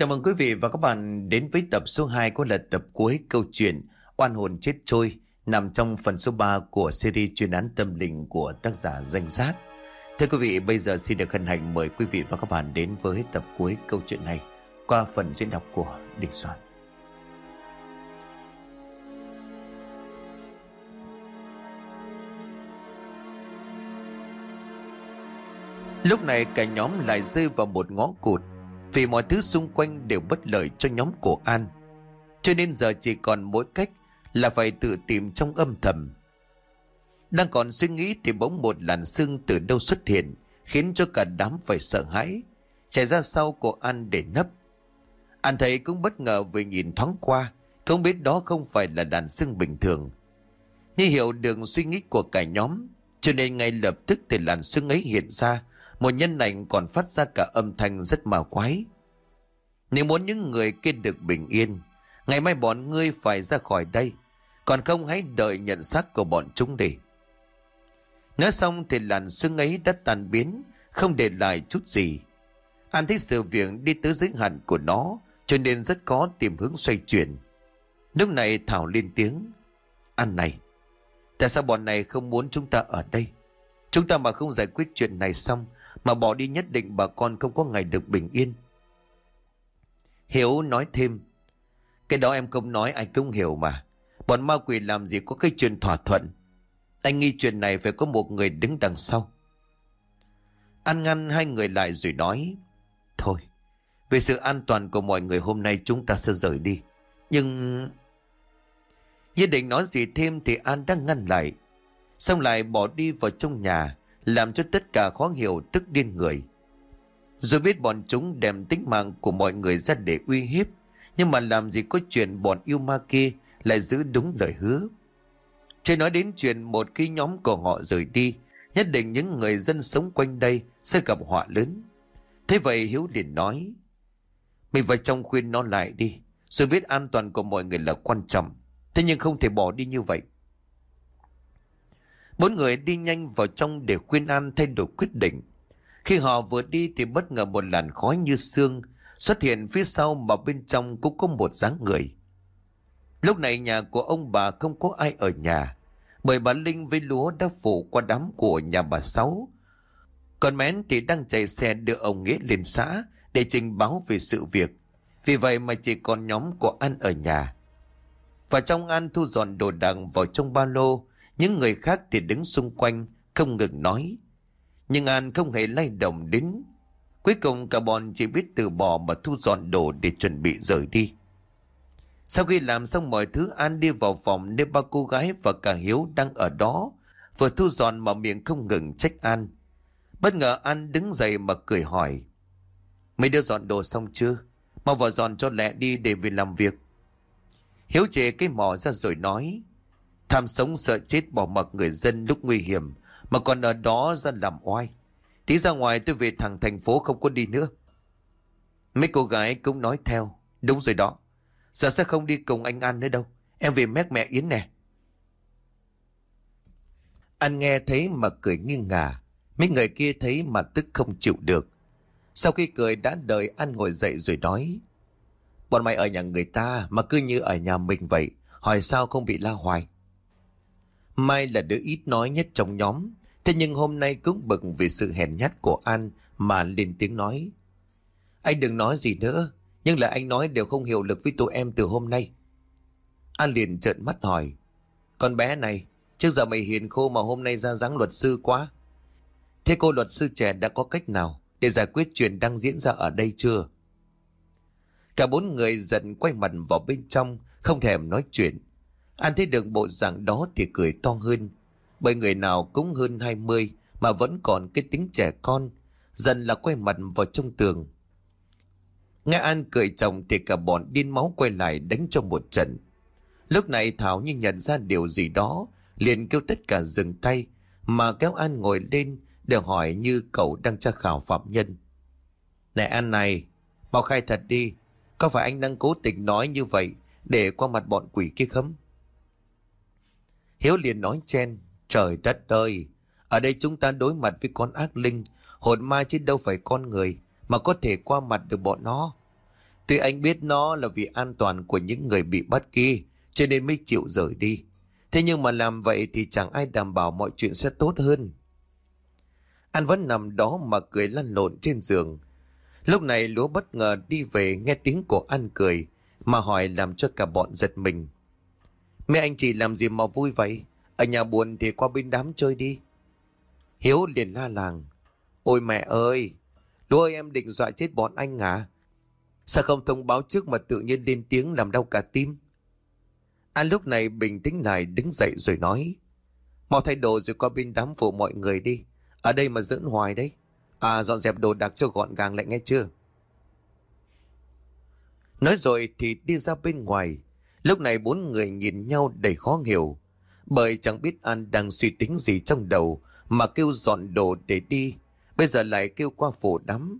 Chào mừng quý vị và các bạn đến với tập số 2 của lật tập cuối câu chuyện Oan hồn chết trôi nằm trong phần số 3 của series chuyên án tâm linh của tác giả danh giác. Thưa quý vị, bây giờ xin được hân hạnh mời quý vị và các bạn đến với tập cuối câu chuyện này qua phần diễn đọc của Đình Soạn. Lúc này cả nhóm lại rơi vào một ngõ cụt vì mọi thứ xung quanh đều bất lợi cho nhóm của An. Cho nên giờ chỉ còn mỗi cách là phải tự tìm trong âm thầm. Đang còn suy nghĩ thì bỗng một làn sương từ đâu xuất hiện, khiến cho cả đám phải sợ hãi. Chạy ra sau của An để nấp. An thấy cũng bất ngờ vì nhìn thoáng qua, không biết đó không phải là đàn sương bình thường. Như hiểu được suy nghĩ của cả nhóm, cho nên ngay lập tức thì làn sương ấy hiện ra một nhân ảnh còn phát ra cả âm thanh rất mà quái. Nếu muốn những người kia được bình yên, ngày mai bọn ngươi phải ra khỏi đây, còn không hãy đợi nhận xác của bọn chúng đi. Nói xong thì làn sương ấy đã tan biến, không để lại chút gì. An thấy sự việc đi tới giới hạn của nó, cho nên rất có tìm hướng xoay chuyển. Lúc này Thảo lên tiếng. An này, tại sao bọn này không muốn chúng ta ở đây? Chúng ta mà không giải quyết chuyện này xong, mà bỏ đi nhất định bà con không có ngày được bình yên. Hiếu nói thêm. Cái đó em không nói anh cũng hiểu mà. Bọn ma quỷ làm gì có cái chuyện thỏa thuận. Anh nghi chuyện này phải có một người đứng đằng sau. Ăn ngăn hai người lại rồi nói. Thôi, vì sự an toàn của mọi người hôm nay chúng ta sẽ rời đi. Nhưng... Như định nói gì thêm thì An đang ngăn lại. Xong lại bỏ đi vào trong nhà làm cho tất cả khó hiểu tức điên người. Rồi biết bọn chúng đem tính mạng của mọi người ra để uy hiếp, nhưng mà làm gì có chuyện bọn yêu ma kia lại giữ đúng lời hứa. Chưa nói đến chuyện một khi nhóm của họ rời đi, nhất định những người dân sống quanh đây sẽ gặp họa lớn. Thế vậy Hiếu liền nói, mình vào trong khuyên nó lại đi, rồi biết an toàn của mọi người là quan trọng. Thế nhưng không thể bỏ đi như vậy. Bốn người đi nhanh vào trong để khuyên An thay đổi quyết định. Khi họ vừa đi thì bất ngờ một làn khói như xương xuất hiện phía sau mà bên trong cũng có một dáng người. Lúc này nhà của ông bà không có ai ở nhà, bởi bà Linh với lúa đã phủ qua đám của nhà bà Sáu. Còn Mén thì đang chạy xe đưa ông Nghĩa lên xã để trình báo về sự việc. Vì vậy mà chỉ còn nhóm của An ở nhà. Và trong An thu dọn đồ đạc vào trong ba lô những người khác thì đứng xung quanh, không ngừng nói. Nhưng An không hề lay động đến. Cuối cùng cả bọn chỉ biết từ bỏ mà thu dọn đồ để chuẩn bị rời đi. Sau khi làm xong mọi thứ An đi vào phòng nơi ba cô gái và cả Hiếu đang ở đó. Vừa thu dọn mà miệng không ngừng trách An. Bất ngờ An đứng dậy mà cười hỏi. Mấy đứa dọn đồ xong chưa? Mau vào dọn cho lẹ đi để về làm việc. Hiếu chế cái mỏ ra rồi nói. Tham sống sợ chết bỏ mặc người dân lúc nguy hiểm, Mà còn ở đó ra làm oai. Tí ra ngoài tôi về thẳng thành phố không có đi nữa. Mấy cô gái cũng nói theo. Đúng rồi đó. Giờ sẽ không đi cùng anh An nữa đâu. Em về mép mẹ Yến nè. Anh nghe thấy mà cười nghiêng ngả. Mấy người kia thấy mà tức không chịu được. Sau khi cười đã đợi an ngồi dậy rồi nói, Bọn mày ở nhà người ta mà cứ như ở nhà mình vậy, Hỏi sao không bị la hoài? Mai là đứa ít nói nhất trong nhóm. Thế nhưng hôm nay cũng bực vì sự hèn nhát của An mà lên tiếng nói. Anh đừng nói gì nữa, nhưng là anh nói đều không hiệu lực với tụi em từ hôm nay. An liền trợn mắt hỏi. Con bé này, trước giờ mày hiền khô mà hôm nay ra dáng luật sư quá. Thế cô luật sư trẻ đã có cách nào để giải quyết chuyện đang diễn ra ở đây chưa? Cả bốn người giận quay mặt vào bên trong, không thèm nói chuyện. An thấy được bộ dạng đó thì cười to hơn. Bởi người nào cũng hơn 20 mà vẫn còn cái tính trẻ con, dần là quay mặt vào trong tường. Nghe An cười chồng thì cả bọn điên máu quay lại đánh cho một trận. Lúc này Thảo như nhận ra điều gì đó, liền kêu tất cả dừng tay, mà kéo An ngồi lên để hỏi như cậu đang tra khảo phạm nhân. Này An này, mau khai thật đi, có phải anh đang cố tình nói như vậy để qua mặt bọn quỷ kia không? Hiếu liền nói chen, trời đất ơi, ở đây chúng ta đối mặt với con ác linh, hồn ma chứ đâu phải con người, mà có thể qua mặt được bọn nó. Tuy anh biết nó là vì an toàn của những người bị bắt kia, cho nên mới chịu rời đi. Thế nhưng mà làm vậy thì chẳng ai đảm bảo mọi chuyện sẽ tốt hơn. Anh vẫn nằm đó mà cười lăn lộn trên giường. Lúc này lúa bất ngờ đi về nghe tiếng của anh cười, mà hỏi làm cho cả bọn giật mình mẹ anh chị làm gì mà vui vậy? Ở nhà buồn thì qua bên đám chơi đi. Hiếu liền la làng. Ôi mẹ ơi! Lúa ơi, em định dọa chết bọn anh à? Sao không thông báo trước mà tự nhiên lên tiếng làm đau cả tim? Anh lúc này bình tĩnh lại, đứng dậy rồi nói. Mau thay đồ rồi qua bên đám phụ mọi người đi. Ở đây mà giỡn hoài đấy. À dọn dẹp đồ đạc cho gọn gàng lại nghe chưa? Nói rồi thì đi ra bên ngoài. Lúc này bốn người nhìn nhau đầy khó hiểu. Bởi chẳng biết An đang suy tính gì trong đầu mà kêu dọn đồ để đi. Bây giờ lại kêu qua phủ đám.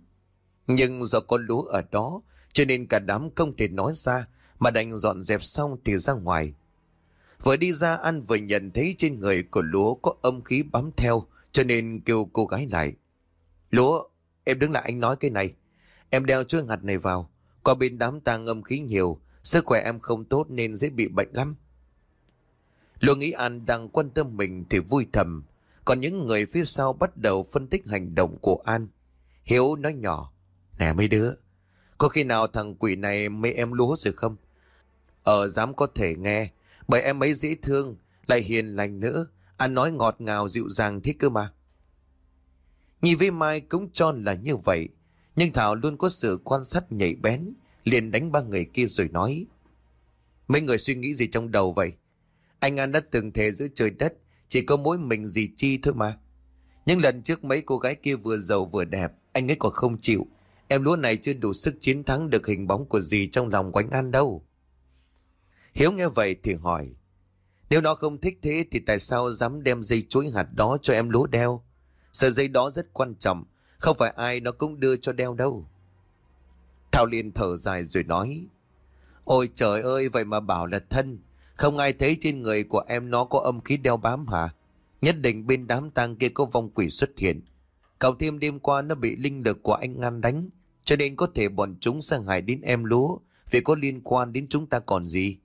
Nhưng do có lúa ở đó cho nên cả đám không thể nói ra mà đành dọn dẹp xong thì ra ngoài. Vừa đi ra An vừa nhận thấy trên người của lúa có âm khí bám theo cho nên kêu cô gái lại. Lúa, em đứng lại anh nói cái này. Em đeo chuỗi hạt này vào. Có bên đám tang âm khí nhiều, sức khỏe em không tốt nên dễ bị bệnh lắm. Lô nghĩ An đang quan tâm mình thì vui thầm. Còn những người phía sau bắt đầu phân tích hành động của An. Hiếu nói nhỏ. Nè mấy đứa, có khi nào thằng quỷ này mấy em lúa rồi không? Ờ dám có thể nghe, bởi em ấy dễ thương, lại hiền lành nữa. an nói ngọt ngào dịu dàng thế cơ mà. Nhi với Mai cũng cho là như vậy. Nhưng Thảo luôn có sự quan sát nhạy bén. Liền đánh ba người kia rồi nói. Mấy người suy nghĩ gì trong đầu vậy? Anh An đã từng thề giữa trời đất. Chỉ có mỗi mình gì chi thôi mà. Nhưng lần trước mấy cô gái kia vừa giàu vừa đẹp. Anh ấy còn không chịu. Em lúa này chưa đủ sức chiến thắng được hình bóng của gì trong lòng quánh An đâu. Hiếu nghe vậy thì hỏi. Nếu nó không thích thế thì tại sao dám đem dây chuỗi hạt đó cho em lúa đeo? Sợi dây đó rất quan trọng, không phải ai nó cũng đưa cho đeo đâu. Thảo liền thở dài rồi nói. Ôi trời ơi, vậy mà bảo là thân. Không ai thấy trên người của em nó có âm khí đeo bám hả? Nhất định bên đám tang kia có vong quỷ xuất hiện. Cậu thêm đêm qua nó bị linh lực của anh ngăn đánh. Cho nên có thể bọn chúng sang hại đến em lúa. Vì có liên quan đến chúng ta còn gì?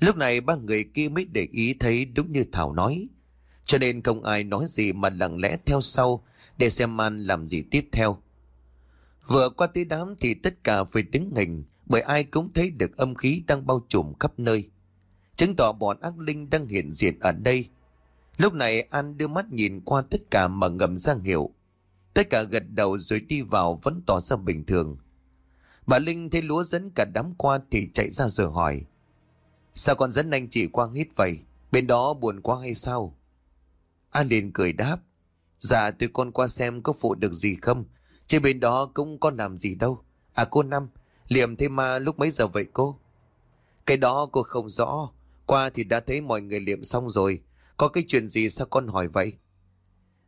Lúc này ba người kia mới để ý thấy đúng như Thảo nói. Cho nên không ai nói gì mà lặng lẽ theo sau để xem An làm gì tiếp theo. Vừa qua tới đám thì tất cả phải đứng hình, bởi ai cũng thấy được âm khí đang bao trùm khắp nơi. Chứng tỏ bọn ác linh đang hiện diện ở đây. Lúc này An đưa mắt nhìn qua tất cả mà ngầm ra hiệu. Tất cả gật đầu rồi đi vào vẫn tỏ ra bình thường. Bà Linh thấy lúa dẫn cả đám qua thì chạy ra rồi hỏi. Sao con dẫn anh chị qua hít vậy? Bên đó buồn quá hay sao? An liền cười đáp. Dạ tôi con qua xem có phụ được gì không. Trên bên đó cũng có làm gì đâu. À cô Năm, liệm thêm ma lúc mấy giờ vậy cô? Cái đó cô không rõ. Qua thì đã thấy mọi người liệm xong rồi. Có cái chuyện gì sao con hỏi vậy?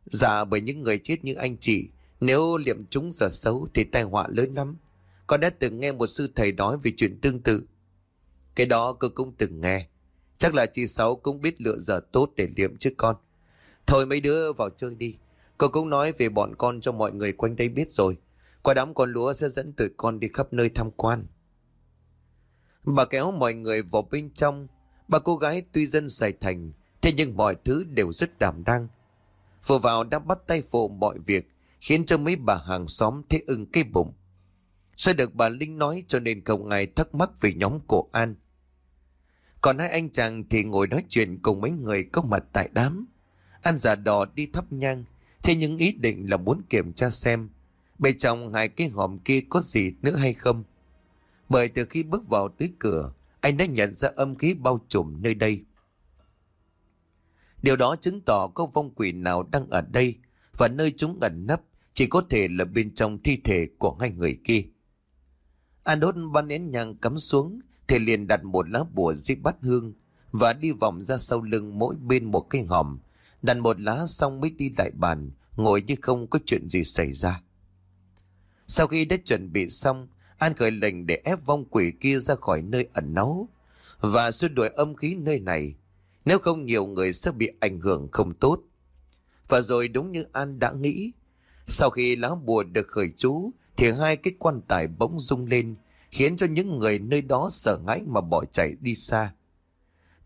Dạ bởi những người chết như anh chị. Nếu liệm chúng giờ xấu thì tai họa lớn lắm. Con đã từng nghe một sư thầy nói về chuyện tương tự. Cái đó cô cũng từng nghe. Chắc là chị Sáu cũng biết lựa giờ tốt để liệm chứ con. Thôi mấy đứa vào chơi đi. Cô cũng nói về bọn con cho mọi người quanh đây biết rồi. Qua đám con lúa sẽ dẫn tụi con đi khắp nơi tham quan. Bà kéo mọi người vào bên trong. Bà cô gái tuy dân Sài Thành, thế nhưng mọi thứ đều rất đảm đang. Vừa vào đã bắt tay phụ mọi việc, khiến cho mấy bà hàng xóm thế ưng cái bụng. Sẽ được bà Linh nói cho nên không ai thắc mắc về nhóm cổ An. Còn hai anh chàng thì ngồi nói chuyện cùng mấy người có mặt tại đám. An giả đò đi thắp nhang, thế nhưng ý định là muốn kiểm tra xem bên trong hai cái hòm kia có gì nữa hay không. Bởi từ khi bước vào tới cửa, anh đã nhận ra âm khí bao trùm nơi đây. Điều đó chứng tỏ có vong quỷ nào đang ở đây và nơi chúng ẩn nấp chỉ có thể là bên trong thi thể của hai người kia. An đốt ban nén nhang cắm xuống thì liền đặt một lá bùa dưới bát hương và đi vòng ra sau lưng mỗi bên một cái hòm đặt một lá xong mới đi lại bàn ngồi như không có chuyện gì xảy ra. Sau khi đã chuẩn bị xong An khởi lệnh để ép vong quỷ kia ra khỏi nơi ẩn náu và xua đuổi âm khí nơi này nếu không nhiều người sẽ bị ảnh hưởng không tốt. Và rồi đúng như An đã nghĩ sau khi lá bùa được khởi chú thì hai cái quan tài bỗng rung lên, khiến cho những người nơi đó sợ hãi mà bỏ chạy đi xa.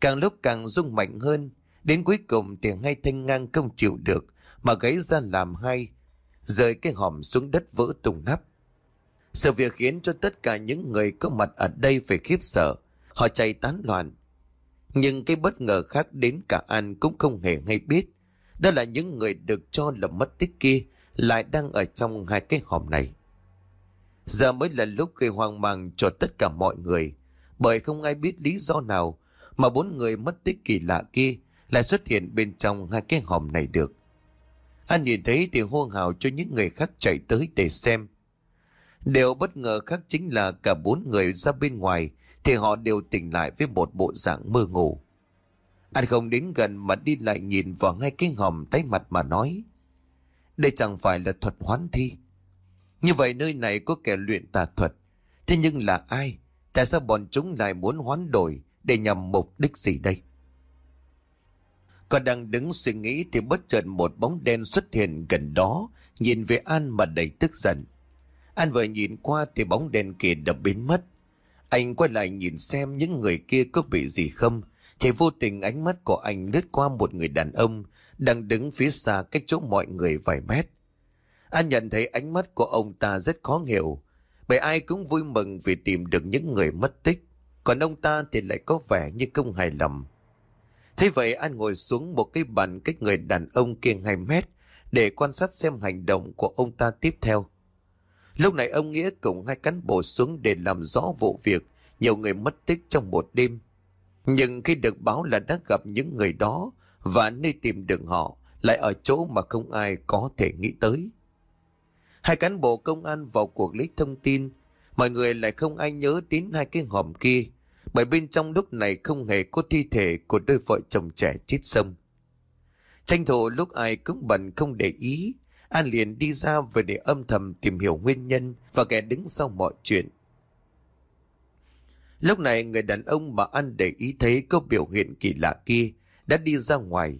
Càng lúc càng rung mạnh hơn, đến cuối cùng thì hai thanh ngang không chịu được mà gãy ra làm hai, rơi cái hòm xuống đất vỡ tung nắp. Sự việc khiến cho tất cả những người có mặt ở đây phải khiếp sợ, họ chạy tán loạn. Nhưng cái bất ngờ khác đến cả An cũng không hề hay biết. Đó là những người được cho là mất tích kia lại đang ở trong hai cái hòm này. Giờ mới là lúc gây hoang mang cho tất cả mọi người, bởi không ai biết lý do nào mà bốn người mất tích kỳ lạ kia lại xuất hiện bên trong hai cái hòm này được. Anh nhìn thấy thì hô hào cho những người khác chạy tới để xem. Điều bất ngờ khác chính là cả bốn người ra bên ngoài thì họ đều tỉnh lại với một bộ dạng mơ ngủ. Anh không đến gần mà đi lại nhìn vào ngay cái hòm tay mặt mà nói. Đây chẳng phải là thuật hoán thi. Như vậy nơi này có kẻ luyện tà thuật. Thế nhưng là ai? Tại sao bọn chúng lại muốn hoán đổi để nhằm mục đích gì đây? Còn đang đứng suy nghĩ thì bất chợt một bóng đen xuất hiện gần đó, nhìn về An mà đầy tức giận. An vừa nhìn qua thì bóng đen kia đập biến mất. Anh quay lại nhìn xem những người kia có bị gì không, thì vô tình ánh mắt của anh lướt qua một người đàn ông đang đứng phía xa cách chỗ mọi người vài mét. An nhận thấy ánh mắt của ông ta rất khó hiểu, bởi ai cũng vui mừng vì tìm được những người mất tích, còn ông ta thì lại có vẻ như không hài lòng. Thế vậy An ngồi xuống một cái bàn cách người đàn ông kia 2 mét để quan sát xem hành động của ông ta tiếp theo. Lúc này ông Nghĩa cùng hai cán bộ xuống để làm rõ vụ việc nhiều người mất tích trong một đêm. Nhưng khi được báo là đã gặp những người đó và nơi tìm được họ lại ở chỗ mà không ai có thể nghĩ tới. Hai cán bộ công an vào cuộc lấy thông tin, mọi người lại không ai nhớ đến hai cái hòm kia, bởi bên trong lúc này không hề có thi thể của đôi vợ chồng trẻ chết sông. Tranh thủ lúc ai cũng bận không để ý, An liền đi ra về để âm thầm tìm hiểu nguyên nhân và kẻ đứng sau mọi chuyện. Lúc này người đàn ông mà An để ý thấy có biểu hiện kỳ lạ kia đã đi ra ngoài,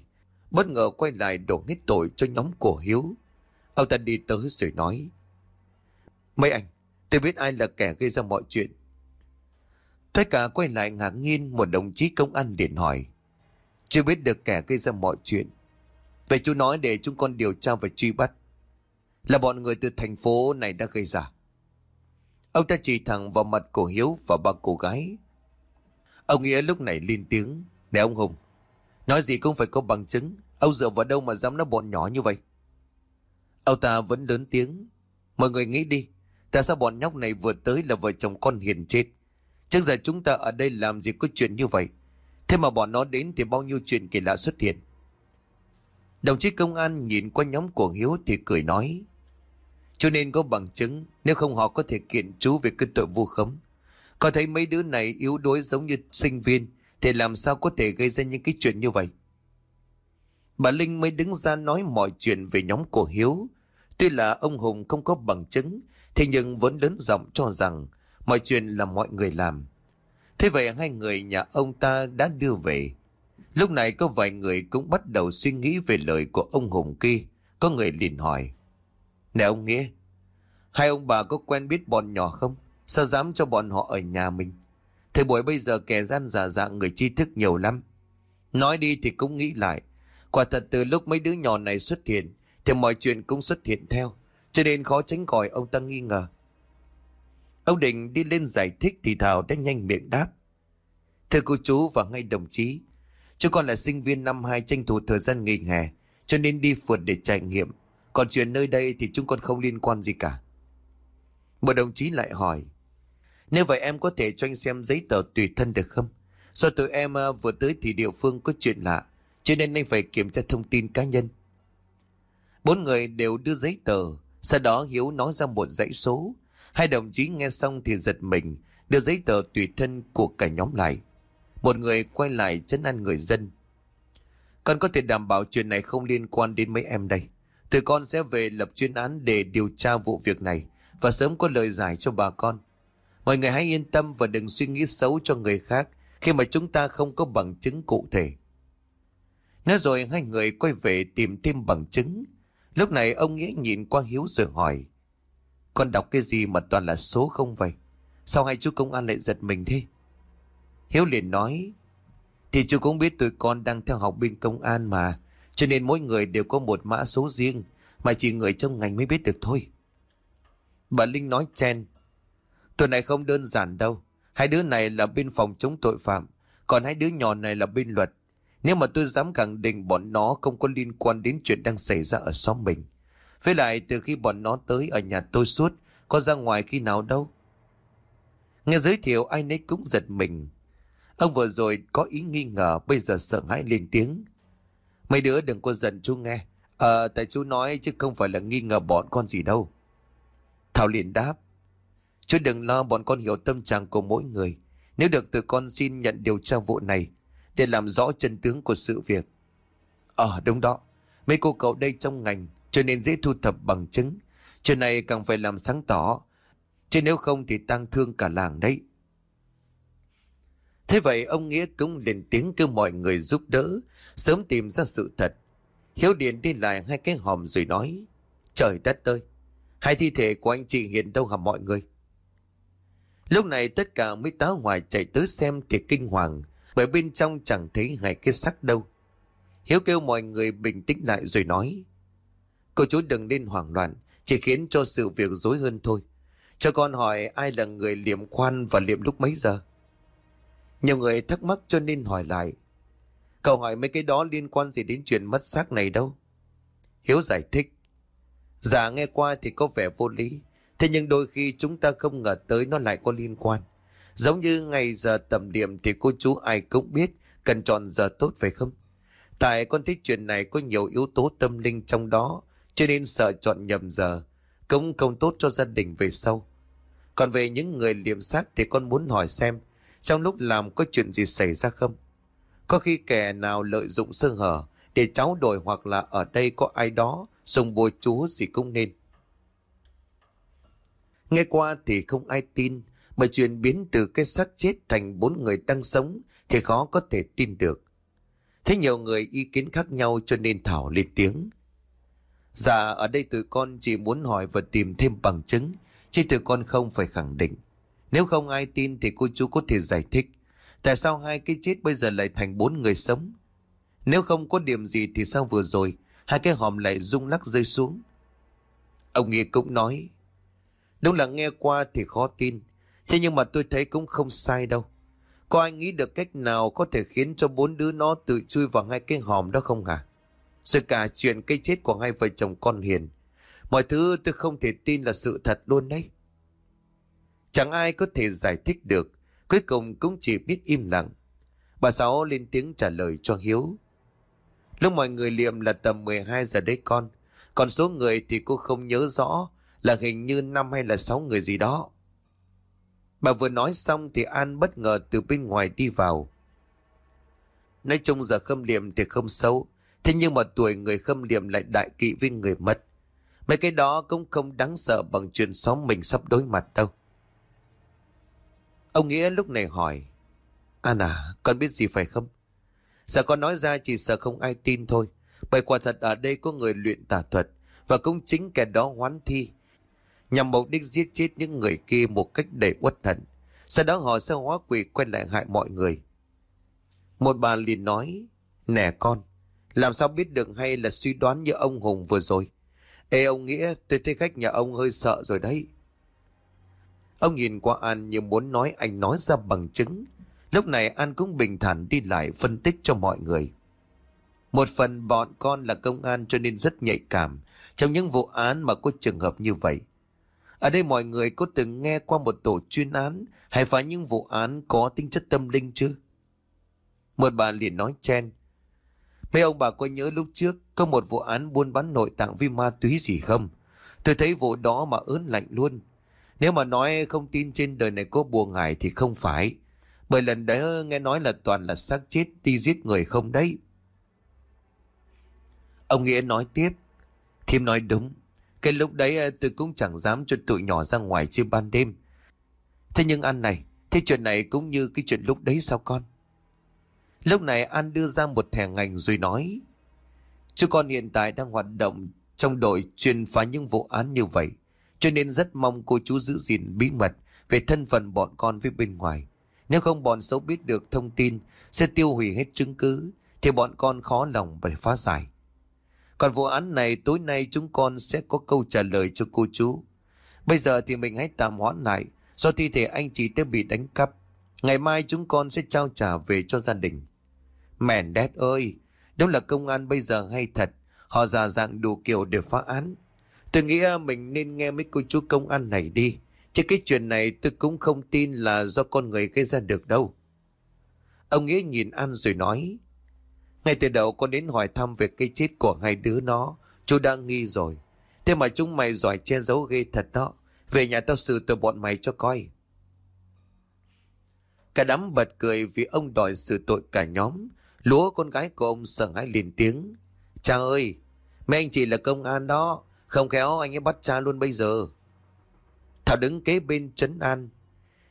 bất ngờ quay lại đổ hết tội cho nhóm cổ hiếu. Ông ta đi tới rồi nói, Mấy anh, tôi biết ai là kẻ gây ra mọi chuyện. Tất cả quay lại ngạc nhiên một đồng chí công an điện hỏi, chưa biết được kẻ gây ra mọi chuyện. Vậy chú nói để chúng con điều tra và truy bắt. Là bọn người từ thành phố này đã gây ra. Ông ta chỉ thẳng vào mặt cổ Hiếu và ba cô gái. Ông Nghĩa lúc này lên tiếng. Nè ông Hùng, nói gì cũng phải có bằng chứng. Ông dựa vào đâu mà dám nói bọn nhỏ như vậy? Ông ta vẫn lớn tiếng. Mọi người nghĩ đi. Tại sao bọn nhóc này vừa tới là vợ chồng con hiền chết? Trước giờ chúng ta ở đây làm gì có chuyện như vậy? Thế mà bọn nó đến thì bao nhiêu chuyện kỳ lạ xuất hiện. Đồng chí công an nhìn qua nhóm của Hiếu thì cười nói. Cho nên có bằng chứng, nếu không họ có thể kiện chú về cái tội vu khống. Có thấy mấy đứa này yếu đuối giống như sinh viên, thì làm sao có thể gây ra những cái chuyện như vậy? Bà Linh mới đứng ra nói mọi chuyện về nhóm của Hiếu. Tuy là ông Hùng không có bằng chứng, thế nhưng vẫn lớn giọng cho rằng mọi chuyện là mọi người làm. Thế vậy hai người nhà ông ta đã đưa về. Lúc này có vài người cũng bắt đầu suy nghĩ về lời của ông Hùng kia. Có người liền hỏi. nè ông Nghĩa, hai ông bà có quen biết bọn nhỏ không? Sao dám cho bọn họ ở nhà mình? Thời buổi bây giờ kẻ gian giả dạng người tri thức nhiều lắm. Nói đi thì cũng nghĩ lại. Quả thật từ lúc mấy đứa nhỏ này xuất hiện, thì mọi chuyện cũng xuất hiện theo. Cho nên khó tránh khỏi ông ta nghi ngờ. Ông Định đi lên giải thích thì Thảo đã nhanh miệng đáp. Thưa cô chú và ngay đồng chí, chúng con là sinh viên năm 2 tranh thủ thời gian nghỉ hè, cho nên đi phượt để trải nghiệm. Còn chuyện nơi đây thì chúng con không liên quan gì cả. Một đồng chí lại hỏi. Nếu vậy em có thể cho anh xem giấy tờ tùy thân được không? Do tụi em à, vừa tới thì địa phương có chuyện lạ. Cho nên anh phải kiểm tra thông tin cá nhân. Bốn người đều đưa giấy tờ. Sau đó Hiếu nói ra một dãy số. Hai đồng chí nghe xong thì giật mình. Đưa giấy tờ tùy thân của cả nhóm lại. Một người quay lại chấn an người dân. Con có thể đảm bảo chuyện này không liên quan đến mấy em đây. Tụi con sẽ về lập chuyên án để điều tra vụ việc này và sớm có lời giải cho bà con. Mọi người hãy yên tâm và đừng suy nghĩ xấu cho người khác khi mà chúng ta không có bằng chứng cụ thể. Nói rồi hai người quay về tìm thêm bằng chứng. Lúc này ông Nghĩa nhìn qua Hiếu rồi hỏi. Con đọc cái gì mà toàn là số không vậy? Sao hai chú công an lại giật mình thế? Hiếu liền nói, Thì chú cũng biết tụi con đang theo học bên công an mà, Cho nên mỗi người đều có một mã số riêng, Mà chỉ người trong ngành mới biết được thôi Bà Linh nói chen, Tụi này không đơn giản đâu, Hai đứa này là bên phòng chống tội phạm, Còn hai đứa nhỏ này là bên luật Nếu mà tôi dám khẳng định bọn nó không có liên quan đến chuyện đang xảy ra ở xóm mình với lại từ khi bọn nó tới ở nhà tôi suốt, có ra ngoài khi nào đâu. Nghe giới thiệu ai nấy cũng giật mình. Ông vừa rồi có ý nghi ngờ, bây giờ sợ hãi lên tiếng. Mấy đứa đừng có giận chú nghe. Ờ, tại chú nói chứ không phải là nghi ngờ bọn con gì đâu. Thảo liền đáp. Chú đừng lo bọn con hiểu tâm trạng của mỗi người. Nếu được từ con xin nhận điều tra vụ này để làm rõ chân tướng của sự việc. Ờ đúng đó. Mấy cô cậu đây trong ngành cho nên dễ thu thập bằng chứng. Chuyện này càng phải làm sáng tỏ, chứ nếu không thì tăng thương cả làng đấy. Thế vậy ông Nghĩa cũng lên tiếng kêu mọi người giúp đỡ, sớm tìm ra sự thật. Hiếu điền đi lại hai cái hòm rồi nói, trời đất ơi, hai thi thể của anh chị hiện đâu hả mọi người? Lúc này tất cả mấy tá ngoài chạy tới xem thì kinh hoàng, bởi bên trong chẳng thấy hai cái xác đâu. Hiếu kêu mọi người bình tĩnh lại rồi nói, Cô chú đừng nên hoảng loạn, chỉ khiến cho sự việc dối hơn thôi. Cho con hỏi ai là người liệm khoan và liệm lúc mấy giờ? Nhiều người thắc mắc cho nên hỏi lại. Cậu hỏi mấy cái đó liên quan gì đến chuyện mất xác này đâu? Hiếu giải thích. Dạ nghe qua thì có vẻ vô lý. Thế nhưng đôi khi chúng ta không ngờ tới nó lại có liên quan. Giống như ngày giờ tầm điểm thì cô chú ai cũng biết cần chọn giờ tốt phải không? Tại con thích chuyện này có nhiều yếu tố tâm linh trong đó cho nên sợ chọn nhầm giờ, Cũng không tốt cho gia đình về sau. Còn về những người liệm xác Thì con muốn hỏi xem, Trong lúc làm có chuyện gì xảy ra không? Có khi kẻ nào lợi dụng sơ hở Để cháu đổi hoặc là ở đây có ai đó Dùng bùa chú gì cũng nên. Nghe qua thì không ai tin, Bởi chuyện biến từ cái xác chết thành bốn người đang sống Thì khó có thể tin được. Thế nhiều người ý kiến khác nhau cho nên Thảo lên tiếng. Dạ ở đây tụi con chỉ muốn hỏi và tìm thêm bằng chứng, Chứ tụi con không phải khẳng định. Nếu không ai tin thì cô chú có thể giải thích. Tại sao hai cái chết bây giờ lại thành bốn người sống? Nếu không có điểm gì thì sao vừa rồi? Hai cái hòm lại rung lắc rơi xuống. Ông Nghĩa cũng nói, Đúng là nghe qua thì khó tin, Thế nhưng mà tôi thấy cũng không sai đâu. Có ai nghĩ được cách nào có thể khiến cho bốn đứa nó tự chui vào hai cái hòm đó không hả? Rồi cả chuyện cây chết của hai vợ chồng con Hiền. Mọi thứ tôi không thể tin là sự thật luôn đấy. Chẳng ai có thể giải thích được. Cuối cùng cũng chỉ biết im lặng. Bà Sáu lên tiếng trả lời cho Hiếu. Lúc mọi người liệm là tầm 12 giờ đấy con. Còn số người thì cô không nhớ rõ là hình như năm hay là sáu người gì đó. Bà vừa nói xong thì An bất ngờ từ bên ngoài đi vào. Nói chung giờ khâm liệm thì không xấu. Thế nhưng mà tuổi người khâm liệm lại đại kỵ với người mất. Mấy cái đó cũng không đáng sợ bằng chuyện xóm mình sắp đối mặt đâu. Ông Nghĩa lúc này hỏi. An à, con biết gì phải không? giờ con nói ra chỉ sợ không ai tin thôi. Bởi quả thật ở đây có người luyện tà thuật. Và cũng chính kẻ đó hoán thi. Nhằm mục đích giết chết những người kia một cách đầy uất hận. Sau đó họ sẽ hóa quỷ quay lại hại mọi người. Một bà liền nói. Nè con, làm sao biết được hay là suy đoán như ông Hùng vừa rồi? Ê ông Nghĩa, tôi thấy khách nhà ông hơi sợ rồi đấy. Ông nhìn qua An như muốn nói anh nói ra bằng chứng. Lúc này An cũng bình thản đi lại phân tích cho mọi người. Một phần bọn con là công an cho nên rất nhạy cảm trong những vụ án mà có trường hợp như vậy. Ở đây mọi người có từng nghe qua một tổ chuyên án hay phải những vụ án có tính chất tâm linh chưa? Một bà liền nói chen. Mấy ông bà có nhớ lúc trước có một vụ án buôn bán nội tạng vi ma túy gì không? Tôi thấy vụ đó mà ớn lạnh luôn. Nếu mà nói không tin trên đời này có bùa ngải thì không phải. Bởi lần đấy nghe nói là toàn là xác chết đi giết người không đấy. Ông Nghĩa nói tiếp. Thiêm nói đúng. Cái lúc đấy à, tôi cũng chẳng dám cho tụi nhỏ ra ngoài chơi ban đêm. Thế nhưng ăn này, thế chuyện này cũng như cái chuyện lúc đấy sao con? Lúc này An đưa ra một thẻ ngành rồi nói, Chú con hiện tại đang hoạt động trong đội chuyên phá những vụ án như vậy, cho nên rất mong cô chú giữ gìn bí mật về thân phận bọn con với bên ngoài. Nếu không bọn xấu biết được thông tin sẽ tiêu hủy hết chứng cứ, thì bọn con khó lòng phải phá giải. Còn vụ án này tối nay chúng con sẽ có câu trả lời cho cô chú. Bây giờ thì mình hãy tạm hoãn lại, do thi thể anh chị đã bị đánh cắp. Ngày mai chúng con sẽ trao trả về cho gia đình. Mèn đét ơi, đúng là công an bây giờ hay thật. Họ già dạng đủ kiểu để phá án. Tôi nghĩ à, mình nên nghe mấy cô chú công an này đi. Chứ cái chuyện này tôi cũng không tin là do con người gây ra được đâu. Ông Nghĩa nhìn An rồi nói. Ngay từ đầu con đến hỏi thăm về cái chết của hai đứa nó. Chú đã nghi rồi. Thế mà chúng mày giỏi che giấu ghê thật đó. Về nhà tao xử tội bọn mày cho coi. Cả đám bật cười vì ông đòi xử tội cả nhóm. Lúa con gái của ông sợ hãi liền tiếng. Cha ơi, mấy anh chị là công an đó. Không khéo anh ấy bắt cha luôn bây giờ. Thảo đứng kế bên trấn an.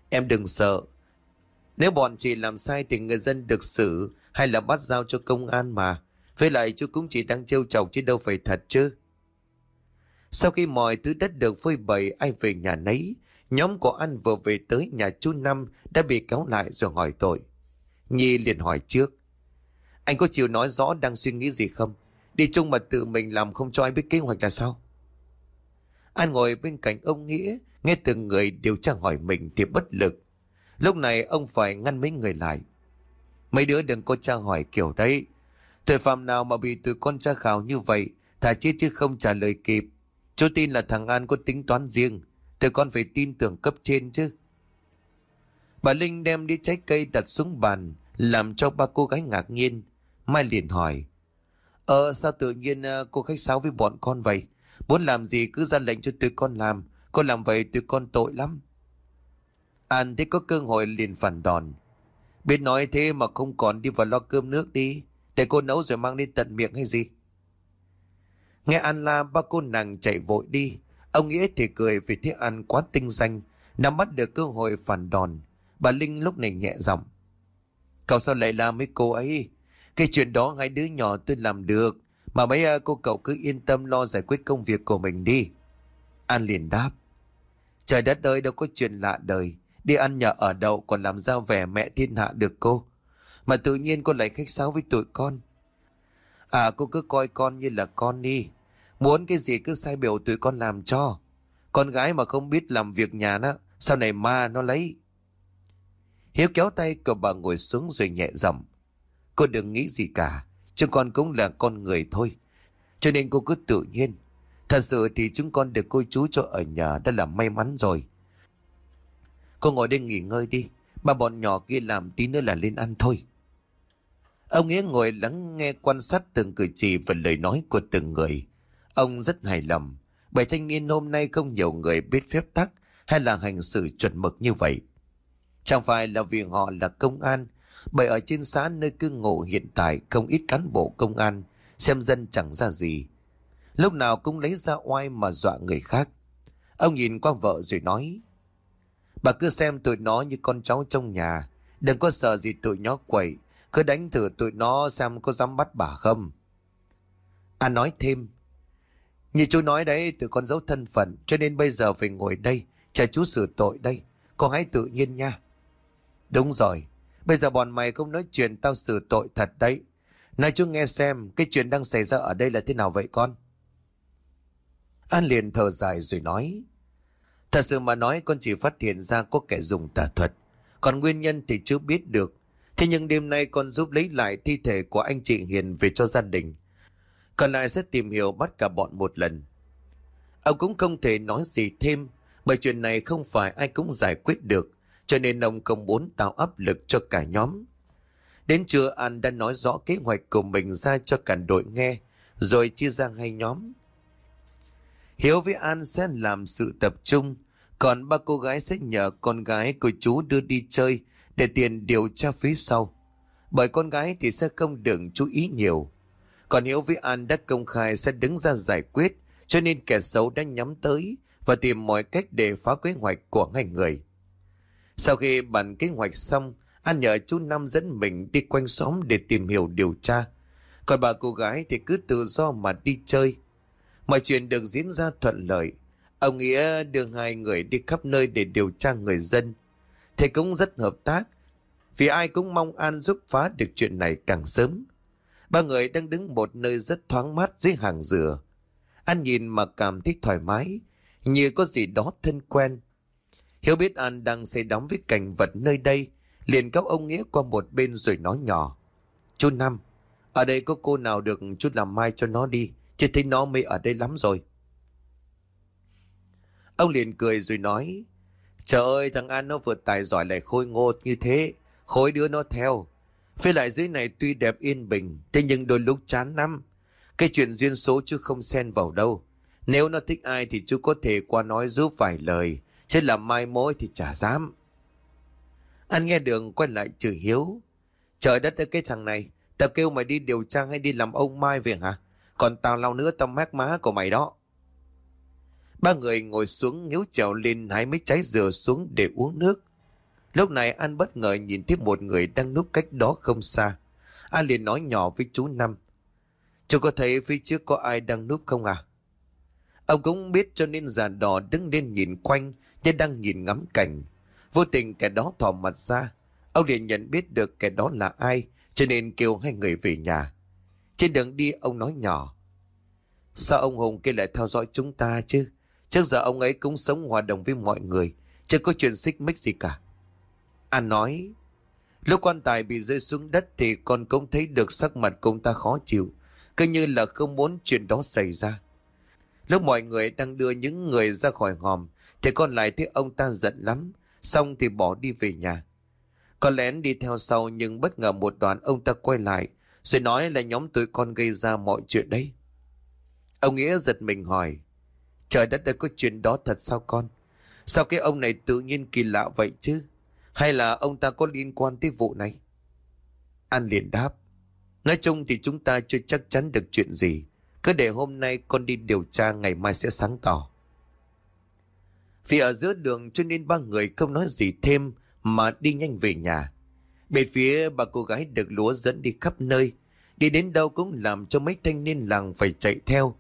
Em đừng sợ. Nếu bọn chị làm sai thì người dân được xử hay là bắt giao cho công an mà. Với lại chú cũng chỉ đang trêu chọc chứ đâu phải thật chứ. Sau khi mọi thứ đất được phơi bày ai về nhà nấy, nhóm của anh vừa về tới nhà chú Năm đã bị kéo lại rồi hỏi tội. Nhi liền hỏi trước. Anh có chịu nói rõ đang suy nghĩ gì không? Đi chung mà tự mình làm không cho ai biết kế hoạch là sao? An ngồi bên cạnh ông Nghĩa, nghe từng người điều tra hỏi mình thì bất lực. Lúc này ông phải ngăn mấy người lại. Mấy đứa đừng có tra hỏi kiểu đấy. Tội phạm nào mà bị từ con tra khảo như vậy, thả chết chứ không trả lời kịp. Chú tin là thằng An có tính toán riêng, tụi con phải tin tưởng cấp trên chứ. Bà Linh đem đi trái cây đặt xuống bàn, làm cho ba cô gái ngạc nhiên. Mai liền hỏi, Ờ sao tự nhiên ờ, cô khách sáo với bọn con vậy? Muốn làm gì cứ ra lệnh cho tụi con làm, con làm vậy tụi con tội lắm. An thấy có cơ hội liền phản đòn. Biết nói thế mà không còn đi vào lo cơm nước đi, để cô nấu rồi mang đi tận miệng hay gì? Nghe An la ba cô nàng chạy vội đi. Ông Nghĩa thì cười vì thấy An quá tinh danh, nắm bắt được cơ hội phản đòn. Bà Linh lúc này nhẹ giọng. Cậu sao lại làm với cô ấy? Cái chuyện đó hai đứa nhỏ tôi làm được. Mà mấy à, cô cậu cứ yên tâm lo giải quyết công việc của mình đi. An liền đáp. Trời đất ơi, đâu có chuyện lạ đời. Đi ăn nhờ ở đậu còn làm ra vẻ mẹ thiên hạ được cô. Mà tự nhiên cô lại khách sáo với tụi con. À cô cứ coi con như là con đi. Muốn cái gì cứ sai biểu tụi con làm cho. Con gái mà không biết làm việc nhà đó, sau này ma nó lấy. Hiếu kéo tay của bà ngồi xuống rồi nhẹ giọng. Cô đừng nghĩ gì cả, chúng con cũng là con người thôi. Cho nên cô cứ tự nhiên. Thật sự thì chúng con được cô chú cho ở nhà đã là may mắn rồi. Cô ngồi đây nghỉ ngơi đi, ba bọn nhỏ kia làm tí nữa là lên ăn thôi. Ông Nghĩa ngồi lắng nghe quan sát từng cử chỉ và lời nói của từng người. Ông rất hài lòng, bởi thanh niên hôm nay không nhiều người biết phép tắc hay là hành xử chuẩn mực như vậy. Chẳng phải là vì họ là công an, bởi ở trên xã nơi cư ngụ hiện tại không ít cán bộ công an, xem dân chẳng ra gì. Lúc nào cũng lấy ra oai mà dọa người khác. Ông nhìn qua vợ rồi nói, Bà cứ xem tụi nó như con cháu trong nhà, đừng có sợ gì tụi nó quậy, cứ đánh thử tụi nó xem có dám bắt bà không. An nói thêm. Như chú nói đấy, tụi con giấu thân phận, cho nên bây giờ phải ngồi đây, chờ chú xử tội đây. Con hãy tự nhiên nha. Đúng rồi, bây giờ bọn mày không nói chuyện tao xử tội thật đấy. Nói chú nghe xem, cái chuyện đang xảy ra ở đây là thế nào vậy con? An liền thở dài rồi nói. Thật sự mà nói con chỉ phát hiện ra có kẻ dùng tà thuật. Còn nguyên nhân thì chưa biết được. Thế nhưng đêm nay con giúp lấy lại thi thể của anh chị Hiền về cho gia đình. Còn lại sẽ tìm hiểu bắt cả bọn một lần. Ông cũng không thể nói gì thêm, bởi chuyện này không phải ai cũng giải quyết được, cho nên ông không muốn tạo áp lực cho cả nhóm. Đến trưa An đã nói rõ kế hoạch của mình ra cho cả đội nghe, rồi chia ra hai nhóm. Hiếu với An sẽ làm sự tập trung, còn ba cô gái sẽ nhờ con gái của chú đưa đi chơi để tiền điều tra phía sau. Bởi con gái thì sẽ không được chú ý nhiều. Còn Hiếu với An đã công khai sẽ đứng ra giải quyết, cho nên kẻ xấu đã nhắm tới và tìm mọi cách để phá kế hoạch của hai người. Sau khi bàn kế hoạch xong, An nhờ chú Năm dẫn mình đi quanh xóm để tìm hiểu điều tra. Còn bà cô gái thì cứ tự do mà đi chơi. Mọi chuyện được diễn ra thuận lợi. Ông Nghĩa đưa hai người đi khắp nơi để điều tra người dân. Thầy cũng rất hợp tác, vì ai cũng mong An giúp phá được chuyện này càng sớm. Ba người đang đứng một nơi rất thoáng mát dưới hàng dừa. An nhìn mà cảm thấy thoải mái, như có gì đó thân quen. Hiếu biết An đang xây đóng với cảnh vật nơi đây, liền kéo ông Nghĩa qua một bên rồi nói nhỏ. Chú Năm, ở đây có cô nào được chú làm mai cho nó đi, chứ thấy nó mới ở đây lắm rồi. Ông liền cười rồi nói, Trời ơi thằng An nó vừa tài giỏi lại khôi ngô như thế, khối đứa nó theo. Phía lại dưới này tuy đẹp yên bình, thế nhưng đôi lúc chán lắm. Cái chuyện duyên số chứ không xen vào đâu. Nếu nó thích ai thì chú có thể qua nói giúp vài lời, chứ là mai mối thì chả dám. Anh nghe đường quay lại chửi hiếu. Trời đất ơi cái thằng này, tao kêu mày đi điều tra hay đi làm ông Mai về hả? Còn tao lau nữa tao mát má của mày đó. Ba người ngồi xuống nhíu trèo lên hái mấy trái dừa xuống để uống nước. Lúc này An bất ngờ nhìn thấy một người đang núp cách đó không xa. An liền nói nhỏ với chú Năm. Chú có thấy phía trước có ai đang núp không à? Ông cũng biết cho nên già đỏ đứng lên nhìn quanh như đang nhìn ngắm cảnh. Vô tình kẻ đó thò mặt ra. Ông liền nhận biết được kẻ đó là ai, cho nên kêu hai người về nhà. Trên đường đi, ông nói nhỏ. Sao ông Hùng kia lại theo dõi chúng ta chứ? Trước giờ ông ấy cũng sống hòa đồng với mọi người. Chưa có chuyện xích mích gì cả. An nói. Lúc quan tài bị rơi xuống đất thì con cũng thấy được sắc mặt công ta khó chịu. Cứ như là không muốn chuyện đó xảy ra. Lúc mọi người đang đưa những người ra khỏi hòm thì con lại thấy ông ta giận lắm. Xong thì bỏ đi về nhà. Có lén đi theo sau nhưng bất ngờ một đoàn ông ta quay lại, rồi nói là nhóm tụi con gây ra mọi chuyện đấy. Ông Nghĩa giật mình hỏi, Trời đất đã có chuyện đó thật sao con? Sao cái ông này tự nhiên kỳ lạ vậy chứ? Hay là ông ta có liên quan tới vụ này? An liền đáp. Nói chung thì chúng ta chưa chắc chắn được chuyện gì. Cứ để hôm nay con đi điều tra, ngày mai sẽ sáng tỏ. Vì ở giữa đường cho nên ba người không nói gì thêm mà đi nhanh về nhà. Bên phía bà cô gái được lúa dẫn đi khắp nơi. Đi đến đâu cũng làm cho mấy thanh niên làng phải chạy theo.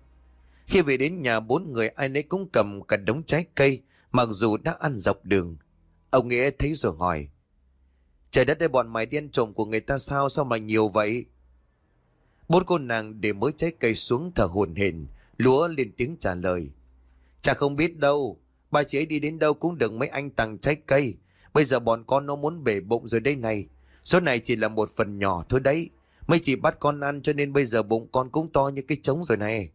Khi về đến nhà bốn người ai nấy cũng cầm cả đống trái cây mặc dù đã ăn dọc đường. Ông Nghĩa thấy rồi hỏi. Trời đất đây bọn mày điên trộm của người ta sao sao mà nhiều vậy? Bốn cô nàng để mới trái cây xuống thở hồn hển lúa lên tiếng trả lời. Chả không biết đâu, bà chị ấy đi đến đâu cũng được mấy anh tặng trái cây. Bây giờ bọn con nó muốn bể bụng rồi đây này. Số này chỉ là một phần nhỏ thôi đấy. Mấy chị bắt con ăn cho nên bây giờ bụng con cũng to như cái trống rồi này.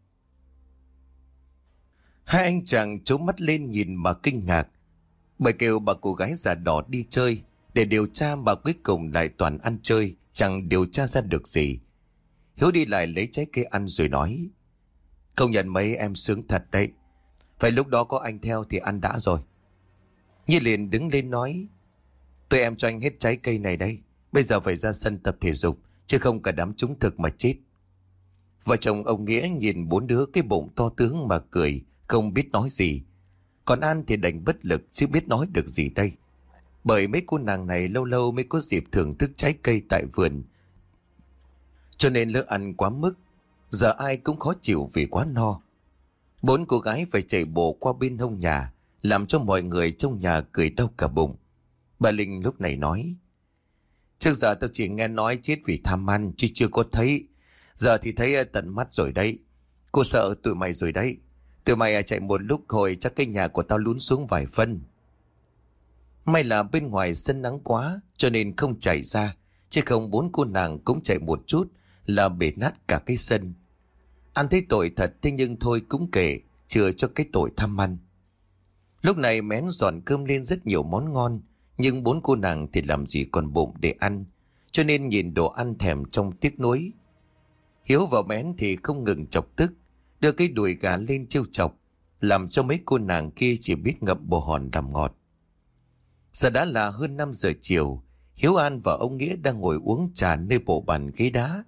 Hai anh chàng trố mắt lên nhìn mà kinh ngạc. Bà kêu bà cô gái già đỏ đi chơi để điều tra bà cuối cùng lại toàn ăn chơi, chẳng điều tra ra được gì. Hiếu đi lại lấy trái cây ăn rồi nói. Công nhận mấy em sướng thật đấy. Phải lúc đó có anh theo thì ăn đã rồi. Nhi liền đứng lên nói. Tôi em cho anh hết trái cây này đây. Bây giờ phải ra sân tập thể dục, chứ không cả đám chúng thực mà chết. Vợ chồng ông Nghĩa nhìn bốn đứa cái bụng to tướng mà cười, không biết nói gì. Còn An thì đành bất lực chứ biết nói được gì đây. Bởi mấy cô nàng này lâu lâu mới có dịp thưởng thức trái cây tại vườn. Cho nên lỡ ăn quá mức, giờ ai cũng khó chịu vì quá no. Bốn cô gái phải chạy bộ qua bên hông nhà, làm cho mọi người trong nhà cười đau cả bụng. Bà Linh lúc này nói, Trước giờ tôi chỉ nghe nói chết vì tham ăn, chứ chưa có thấy. Giờ thì thấy tận mắt rồi đấy. Cô sợ tụi mày rồi đấy. Tụi mày à chạy một lúc hồi chắc cái nhà của tao lún xuống vài phân. May là bên ngoài sân nắng quá cho nên không chạy ra. Chứ không bốn cô nàng cũng chạy một chút là bể nát cả cái sân. Ăn thấy tội thật thế nhưng thôi cũng kể, chừa cho cái tội tham ăn. Lúc này mén dọn cơm lên rất nhiều món ngon, nhưng bốn cô nàng thì làm gì còn bụng để ăn, cho nên nhìn đồ ăn thèm trong tiếc nuối. Hiếu vào mén thì không ngừng chọc tức, đưa cái đùi gà lên trêu chọc, làm cho mấy cô nàng kia chỉ biết ngậm bồ hòn làm ngọt. Giờ đã là hơn 5 giờ chiều, Hiếu An và ông Nghĩa đang ngồi uống trà nơi bộ bàn ghế đá.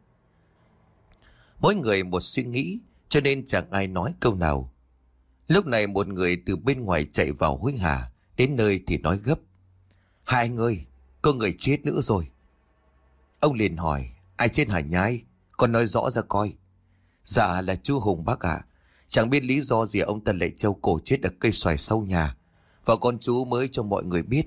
Mỗi người một suy nghĩ, cho nên chẳng ai nói câu nào. Lúc này một người từ bên ngoài chạy vào hối hả, đến nơi thì nói gấp. Hai anh ơi, có người chết nữa rồi. Ông liền hỏi, ai chết hả nhái? Con nói rõ ra coi. Dạ là chú Hùng bác ạ. Chẳng biết lý do gì ông ta lại treo cổ chết ở cây xoài sau nhà. Và con chú mới cho mọi người biết.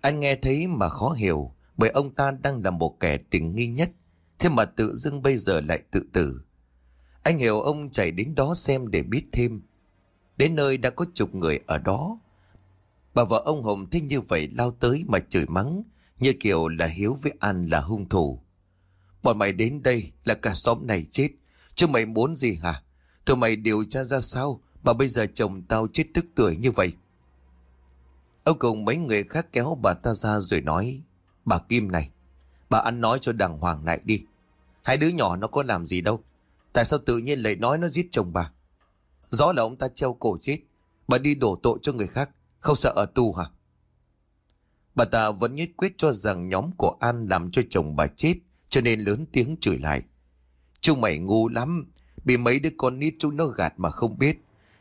Anh nghe thấy mà khó hiểu bởi ông ta đang là một kẻ tình nghi nhất. Thế mà tự dưng bây giờ lại tự tử. Anh hiểu ông chạy đến đó xem để biết thêm. Đến nơi đã có chục người ở đó. Bà vợ ông Hồng thích như vậy lao tới mà chửi mắng. Như kiểu là Hiếu với An là hung thủ. Bọn mày đến đây là cả xóm này chết. Chứ mày muốn gì hả? Tụi mày điều tra ra sao mà bây giờ chồng tao chết tức tuổi như vậy? Ông cùng mấy người khác kéo bà ta ra rồi nói, Bà Kim này, Bà ăn nói cho đàng hoàng lại đi Hai đứa nhỏ nó có làm gì đâu. Tại sao tự nhiên lại nói nó giết chồng bà? Rõ là ông ta treo cổ chết. Bà đi đổ tội cho người khác. Không sợ ở tù hả? Bà ta vẫn nhất quyết cho rằng nhóm của An làm cho chồng bà chết, Cho nên lớn tiếng chửi lại. Chúng mày ngu lắm. Bị mấy đứa con nít chúng nó gạt mà không biết.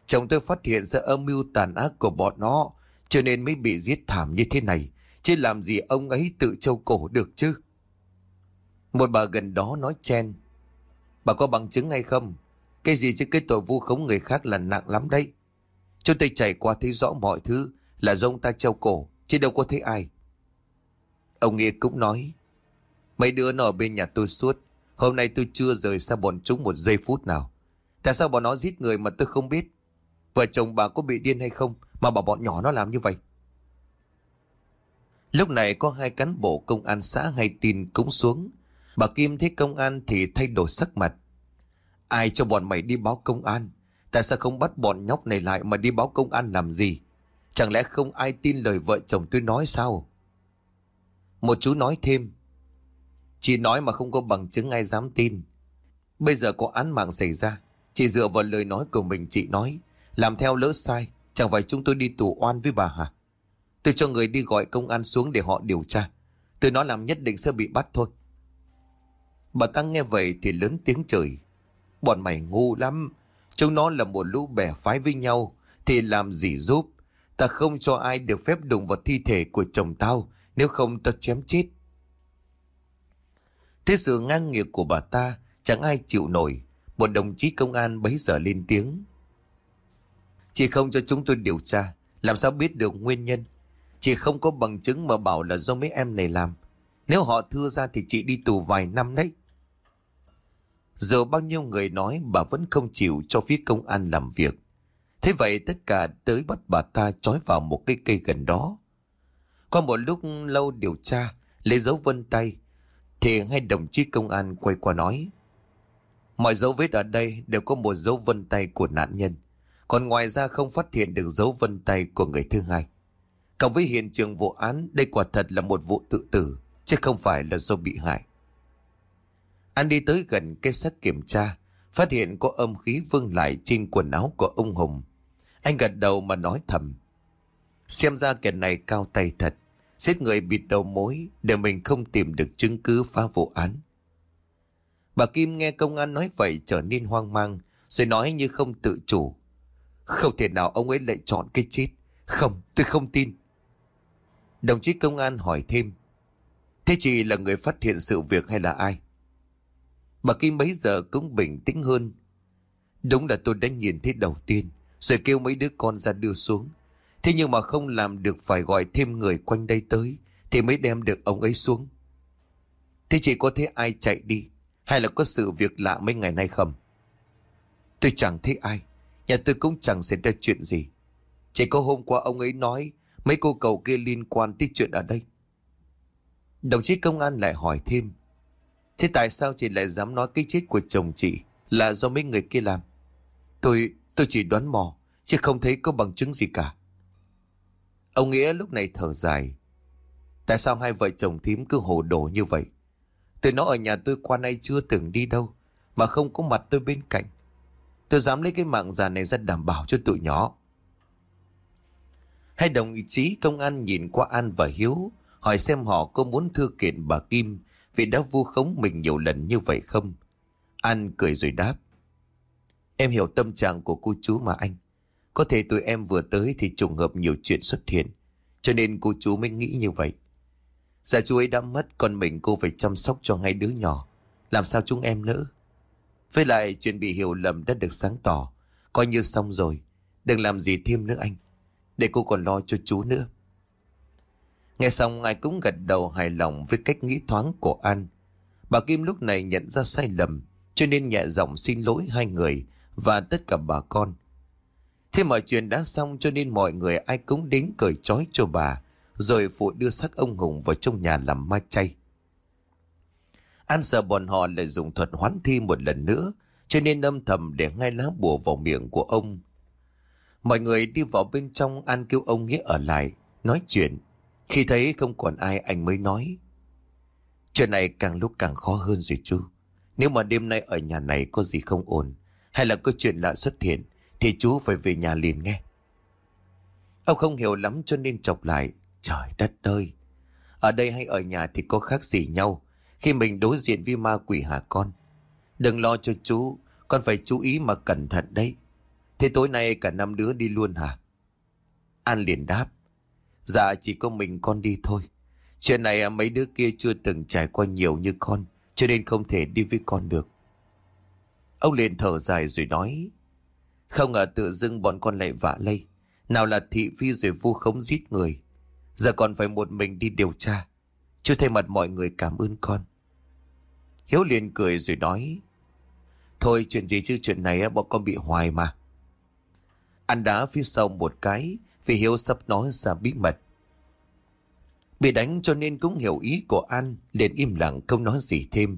Chồng tôi phát hiện ra âm mưu tàn ác của bọn nó, Cho nên mới bị giết thảm như thế này. Chứ làm gì ông ấy tự trâu cổ được chứ? Một bà gần đó nói chen. Bà có bằng chứng hay không? Cái gì chứ cái tội vu khống người khác là nặng lắm đấy. Chú tôi chảy qua thấy rõ mọi thứ, Là do ông ta treo cổ, Chứ đâu có thấy ai. Ông Nghĩa cũng nói, Mấy đứa nó ở bên nhà tôi suốt, Hôm nay tôi chưa rời xa bọn chúng một giây phút nào. Tại sao bọn nó giết người mà tôi không biết? Vợ chồng bà có bị điên hay không Mà bảo bọn nhỏ nó làm như vậy? Lúc này có hai cán bộ công an xã hay tin cũng xuống Bà Kim thấy công an thì thay đổi sắc mặt. Ai cho bọn mày đi báo công an? Tại sao không bắt bọn nhóc này lại mà đi báo công an làm gì? Chẳng lẽ không ai tin lời vợ chồng tôi nói sao? Một chú nói thêm. Chị nói mà không có bằng chứng ai dám tin. Bây giờ có án mạng xảy ra. Chị dựa vào lời nói của mình chị nói. Làm theo lỡ sai, Chẳng phải chúng tôi đi tù oan với bà hả? Tôi cho người đi gọi công an xuống để họ điều tra. Tôi nói làm nhất định sẽ bị bắt thôi. Bà Tăng nghe vậy thì lớn tiếng chửi. Bọn mày ngu lắm. Chúng nó là một lũ bè phái với nhau, Thì làm gì giúp? Ta không cho ai được phép đụng vào thi thể của chồng tao, Nếu không tao chém chết. Thế sự ngang ngược của bà ta Chẳng ai chịu nổi. Một đồng chí công an bấy giờ lên tiếng. Chị không cho chúng tôi điều tra, Làm sao biết được nguyên nhân? Chị không có bằng chứng mà bảo là do mấy em này làm. Nếu họ thưa ra thì chị đi tù vài năm đấy. Dù bao nhiêu người nói bà vẫn không chịu cho phía công an làm việc. Thế vậy tất cả tới bắt bà ta trói vào một cây cây gần đó. Qua một lúc lâu điều tra Lấy dấu vân tay, Thì hai đồng chí công an quay qua nói, Mọi dấu vết ở đây đều có một dấu vân tay của nạn nhân, Còn ngoài ra không phát hiện được dấu vân tay của người thứ hai. Cộng với hiện trường vụ án, Đây quả thật là một vụ tự tử, Chứ không phải là do bị hại. Anh đi tới gần cây sắt kiểm tra, Phát hiện có âm khí vương lại trên quần áo của ông Hùng Anh gật đầu mà nói thầm, Xem ra kẻ này cao tay thật, giết người bịt đầu mối Để mình không tìm được chứng cứ phá vụ án Bà Kim nghe công an nói vậy trở nên hoang mang, Rồi nói như không tự chủ, Không thể nào ông ấy lại chọn cái chết Không, tôi không tin Đồng chí công an hỏi thêm. Thế chị là người phát hiện sự việc hay là ai? Bà Kim bấy giờ cũng bình tĩnh hơn. Đúng là tôi đã nhìn thấy đầu tiên, rồi kêu mấy đứa con ra đưa xuống. Thế nhưng mà không làm được phải gọi thêm người quanh đây tới, thì mới đem được ông ấy xuống. Thế chỉ có thấy ai chạy đi, hay là có sự việc lạ mấy ngày nay không? Tôi chẳng thấy ai, nhà tôi cũng chẳng xảy ra chuyện gì. Chỉ có hôm qua ông ấy nói Mấy cô cậu kia liên quan tới chuyện ở đây. Đồng chí công an lại hỏi thêm. Thế tại sao chị lại dám nói cái chết của chồng chị là do mấy người kia làm? Tôi, tôi chỉ đoán mò, chứ không thấy có bằng chứng gì cả. Ông Nghĩa lúc này thở dài. Tại sao hai vợ chồng thím cứ hồ đồ như vậy? Tôi nó ở nhà tôi qua nay chưa từng đi đâu, mà không có mặt tôi bên cạnh. Tôi dám lấy cái mạng già này ra đảm bảo cho tụi nhỏ. Hai đồng ý chí công an nhìn qua An và Hiếu, hỏi xem họ có muốn thư kiện bà Kim vì đã vu khống mình nhiều lần như vậy không? An cười rồi đáp. Em hiểu tâm trạng của cô chú mà anh. Có thể tụi em vừa tới thì trùng hợp nhiều chuyện xuất hiện. Cho nên cô chú mới nghĩ như vậy. Dạ chú ấy đã mất còn mình cô phải chăm sóc cho hai đứa nhỏ. Làm sao chúng em nữa? Với lại chuyện bị hiểu lầm đã được sáng tỏ. Coi như xong rồi. Đừng làm gì thêm nữa anh. Để cô còn lo cho chú nữa. Nghe xong, ai cũng gật đầu hài lòng với cách nghĩ thoáng của An. Bà Kim lúc này nhận ra sai lầm, cho nên nhẹ giọng xin lỗi hai người và tất cả bà con. Thế mọi chuyện đã xong, cho nên mọi người ai cũng đến cởi trói cho bà, rồi phụ đưa xác ông Hùng vào trong nhà làm ma chay. An sợ bọn họ lại dùng thuật hoán thi một lần nữa, cho nên âm thầm để ngay lá bùa vào miệng của ông. Mọi người đi vào bên trong, An kêu ông Nghĩa ở lại, nói chuyện. Khi thấy không còn ai anh mới nói. Chuyện này càng lúc càng khó hơn rồi chú. Nếu mà đêm nay ở nhà này có gì không ổn hay là có chuyện lạ xuất hiện thì chú phải về nhà liền nghe. Ông không hiểu lắm cho nên chọc lại. Trời đất ơi! Ở đây hay ở nhà thì có khác gì nhau khi mình đối diện với ma quỷ hả con? Đừng lo cho chú, con phải chú ý mà cẩn thận đấy. Thế tối nay cả năm đứa đi luôn hả? An liền đáp. Dạ chỉ có mình con đi thôi. Chuyện này à, mấy đứa kia chưa từng trải qua nhiều như con, cho nên không thể đi với con được. Ông liền thở dài rồi nói. Không ngờ tự dưng bọn con lại vạ lây. Nào là thị phi rồi vu khống giết người. Giờ còn phải một mình đi điều tra. Chú thay mặt mọi người cảm ơn con. Hiếu liền cười rồi nói. Thôi chuyện gì chứ chuyện này bọn con bị hoài mà. Ăn đá phía sau một cái vì Hiếu sắp nói ra bí mật. Bị đánh cho nên cũng hiểu ý của An liền im lặng không nói gì thêm.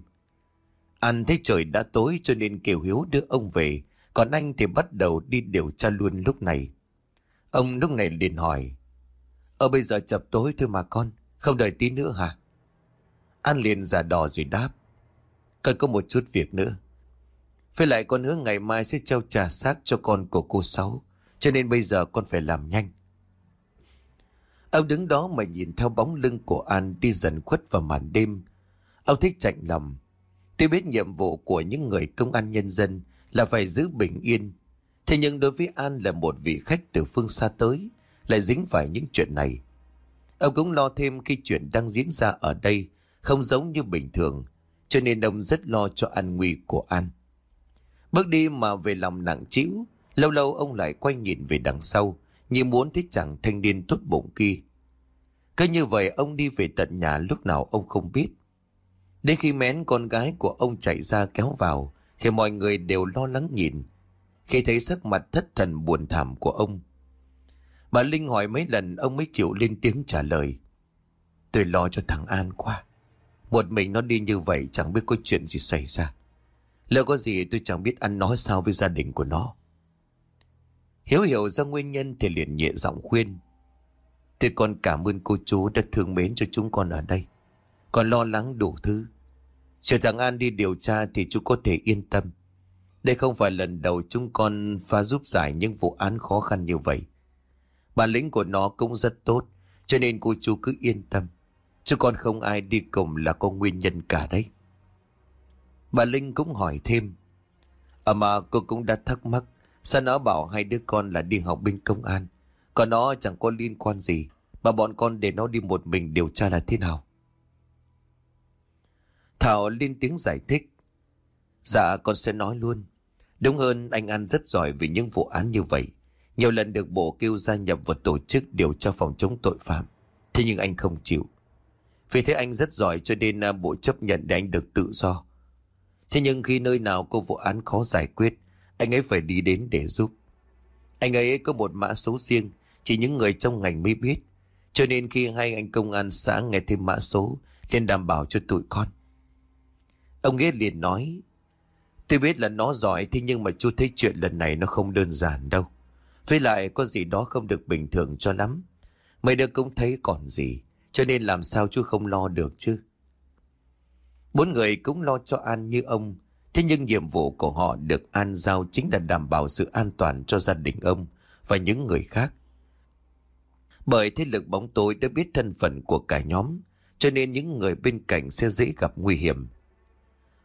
An thấy trời đã tối cho nên kêu Hiếu đưa ông về còn anh thì bắt đầu đi điều tra luôn lúc này. Ông lúc này liền hỏi. Ở bây giờ chập tối thôi mà con, không đợi tí nữa hả? An liền giả đò rồi đáp. Cần có một chút việc nữa. Với lại con hứa ngày mai sẽ treo trà xác cho con của cô Sáu. Cho nên bây giờ con phải làm nhanh. Ông đứng đó mà nhìn theo bóng lưng của An đi dần khuất vào màn đêm. Ông thích chạnh lòng. tôi biết nhiệm vụ của những người công an nhân dân là phải giữ bình yên. Thế nhưng đối với An là một vị khách từ phương xa tới, lại dính phải những chuyện này. Ông cũng lo thêm khi chuyện đang diễn ra ở đây không giống như bình thường, cho nên ông rất lo cho an nguy của An. Bước đi mà về lòng nặng trĩu, lâu lâu ông lại quay nhìn về đằng sau, như muốn thích chàng thanh niên tốt bụng kia. Cứ như vậy ông đi về tận nhà lúc nào ông không biết. Đến khi mén con gái của ông chạy ra kéo vào, thì mọi người đều lo lắng nhìn. Khi thấy sắc mặt thất thần buồn thảm của ông, Bà Linh hỏi mấy lần ông mới chịu lên tiếng trả lời. Tôi lo cho thằng An quá. Một mình nó đi như vậy chẳng biết có chuyện gì xảy ra. Lỡ có gì tôi chẳng biết ăn nói sao với gia đình của nó. Hiếu hiểu ra nguyên nhân thì liền nhẹ giọng khuyên. Tôi còn cảm ơn cô chú đã thương mến cho chúng con ở đây. Còn lo lắng đủ thứ. Chờ thằng An đi điều tra thì chú có thể yên tâm. Đây không phải lần đầu chúng con pha giúp giải những vụ án khó khăn như vậy. Bản lĩnh của nó cũng rất tốt, cho nên cô chú cứ yên tâm. Chứ còn không ai đi cùng là có nguyên nhân cả đấy. Bà Linh cũng hỏi thêm. À mà cô cũng đã thắc mắc, sao nó bảo hai đứa con là đi học bên công an, còn nó chẳng có liên quan gì, mà bọn con để nó đi một mình điều tra là thế nào? Thảo lên tiếng giải thích. Dạ con sẽ nói luôn. Đúng hơn anh An rất giỏi vì những vụ án như vậy. Nhiều lần được bộ kêu gia nhập vào tổ chức điều tra phòng chống tội phạm. Thế nhưng anh không chịu. Vì thế anh rất giỏi cho nên à, bộ chấp nhận để anh được tự do. Thế nhưng khi nơi nào có vụ án khó giải quyết, anh ấy phải đi đến để giúp. Anh ấy có một mã số riêng, chỉ những người trong ngành mới biết. Cho nên khi hai anh công an xã nghe thêm mã số, liền đảm bảo cho tụi con. Ông ghét liền nói, tôi biết là nó giỏi thế nhưng mà chú thấy chuyện lần này nó không đơn giản đâu. Với lại có gì đó không được bình thường cho lắm. Mấy đứa cũng thấy còn gì. Cho nên làm sao chú không lo được chứ. Bốn người cũng lo cho An như ông. Thế nhưng nhiệm vụ của họ được An giao chính là đảm bảo sự an toàn cho gia đình ông và những người khác. Bởi thế lực bóng tối đã biết thân phận của cả nhóm, cho nên những người bên cạnh sẽ dễ gặp nguy hiểm.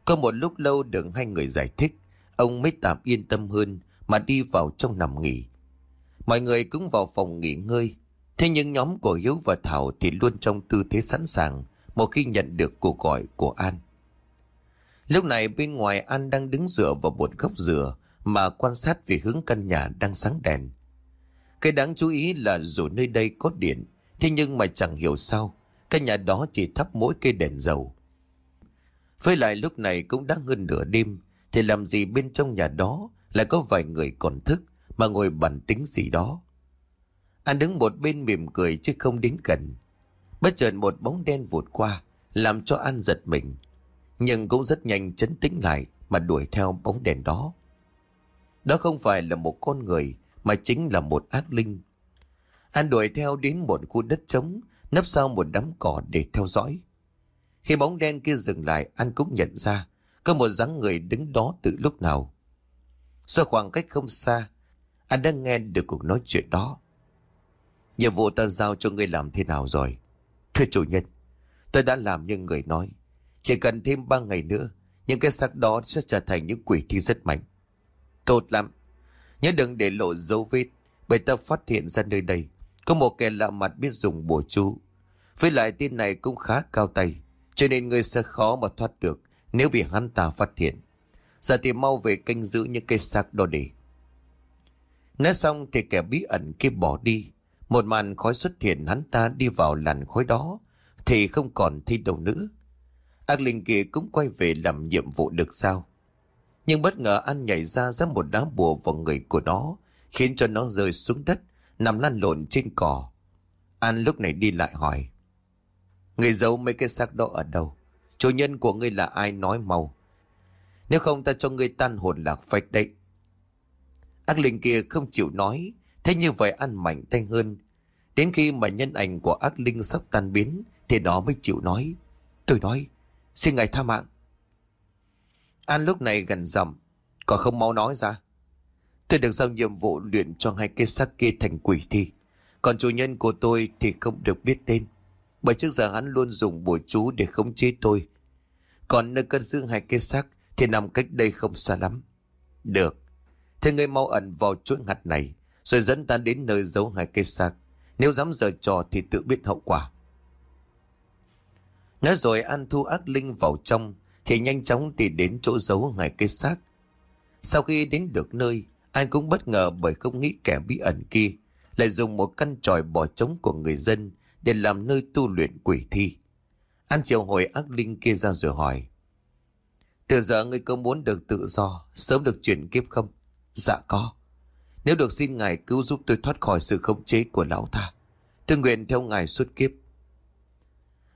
Có một lúc lâu được hai người giải thích, ông mới tạm yên tâm hơn mà đi vào trong nằm nghỉ. Mọi người cũng vào phòng nghỉ ngơi. Thế nhưng nhóm của Hiếu và Thảo thì luôn trong tư thế sẵn sàng một khi nhận được cuộc gọi của An. Lúc này bên ngoài An đang đứng dựa vào một gốc dừa mà quan sát về hướng căn nhà đang sáng đèn. Cái đáng chú ý là dù nơi đây có điện, thế nhưng mà chẳng hiểu sao, căn nhà đó chỉ thắp mỗi cây đèn dầu. Với lại lúc này cũng đã hơn nửa đêm, thì làm gì bên trong nhà đó lại có vài người còn thức mà ngồi bàn tính gì đó. An đứng một bên mỉm cười chứ không đến gần. Bất chợt một bóng đen vụt qua, làm cho An giật mình. Nhưng cũng rất nhanh chấn tĩnh lại mà đuổi theo bóng đèn đó. Đó không phải là một con người mà chính là một ác linh. An đuổi theo đến một khu đất trống, nấp sau một đám cỏ để theo dõi. Khi bóng đen kia dừng lại, An cũng nhận ra có một dáng người đứng đó từ lúc nào. Sau khoảng cách không xa, An đã nghe được cuộc nói chuyện đó. Nhiệm vụ ta giao cho người làm thế nào rồi? Thưa chủ nhân, tôi đã làm như người nói. Chỉ cần thêm ba ngày nữa, những cái xác đó sẽ trở thành những quỷ thi rất mạnh. Tốt lắm. Nhớ đừng để lộ dấu vết, bởi ta phát hiện ra nơi đây. Có một kẻ lạ mặt biết dùng bùa chú. Với lại tin này cũng khá cao tay, cho nên người sẽ khó mà thoát được nếu bị hắn ta phát hiện. Giờ thì mau về canh giữ những cây xác đó đi. Nói xong thì kẻ bí ẩn kia bỏ đi. Một màn khói xuất hiện hắn ta đi vào làn khói đó thì không còn thấy đâu nữa. Ác linh kia cũng quay về làm nhiệm vụ được sao. Nhưng bất ngờ An nhảy ra ra một đá bùa vào người của nó khiến cho nó rơi xuống đất nằm lăn lộn trên cỏ. An lúc này đi lại hỏi. Người giấu mấy cái xác đó ở đâu? Chủ nhân của ngươi là ai nói mau. Nếu không ta cho ngươi tan hồn lạc phách đấy. Ác linh kia không chịu nói. Thế như vậy ăn mạnh tay hơn. Đến khi mà nhân ảnh của ác linh sắp tan biến thì nó mới chịu nói. Tôi nói, xin ngài tha mạng. An lúc này gần giọng, còn không mau nói ra. Tôi được giao nhiệm vụ luyện cho hai cái xác kia thành quỷ thi. Còn chủ nhân của tôi thì không được biết tên. Bởi trước giờ hắn luôn dùng bùa chú để khống chế tôi. Còn nơi cất giữ hai cái xác thì nằm cách đây không xa lắm. Được. Thế ngươi mau ẩn vào chuỗi hạt này rồi dẫn ta đến nơi giấu hai cây xác. Nếu dám giở trò thì tự biết hậu quả. Nói rồi An thu ác linh vào trong thì nhanh chóng tìm đến chỗ giấu ngài cây xác. Sau khi đến được nơi, An cũng bất ngờ bởi không nghĩ kẻ bí ẩn kia lại dùng một căn tròi bỏ trống của người dân để làm nơi tu luyện quỷ thi. An triệu hồi ác linh kia ra rồi hỏi. Từ giờ ngươi có muốn được tự do, sớm được chuyển kiếp không? Dạ có. Nếu được xin ngài cứu giúp tôi thoát khỏi sự khống chế của lão ta. Tôi nguyện theo ngài suốt kiếp.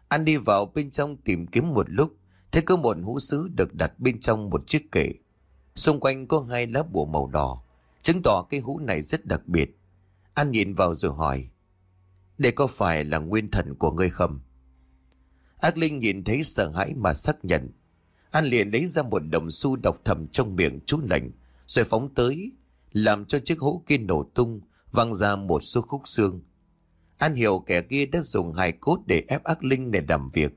An đi vào bên trong tìm kiếm một lúc, thấy có một hũ sứ được đặt bên trong một chiếc kệ. Xung quanh có hai lá bùa màu đỏ, chứng tỏ cái hũ này rất đặc biệt. An nhìn vào rồi hỏi, đây có phải là nguyên thần của ngươi không? Ác Linh nhìn thấy sợ hãi mà xác nhận. An liền lấy ra một đồng xu độc thầm trong miệng chú lệnh, rồi phóng tới, làm cho chiếc hũ kia nổ tung, văng ra một số khúc xương. An hiểu kẻ kia đã dùng hài cốt để ép ác linh để làm việc.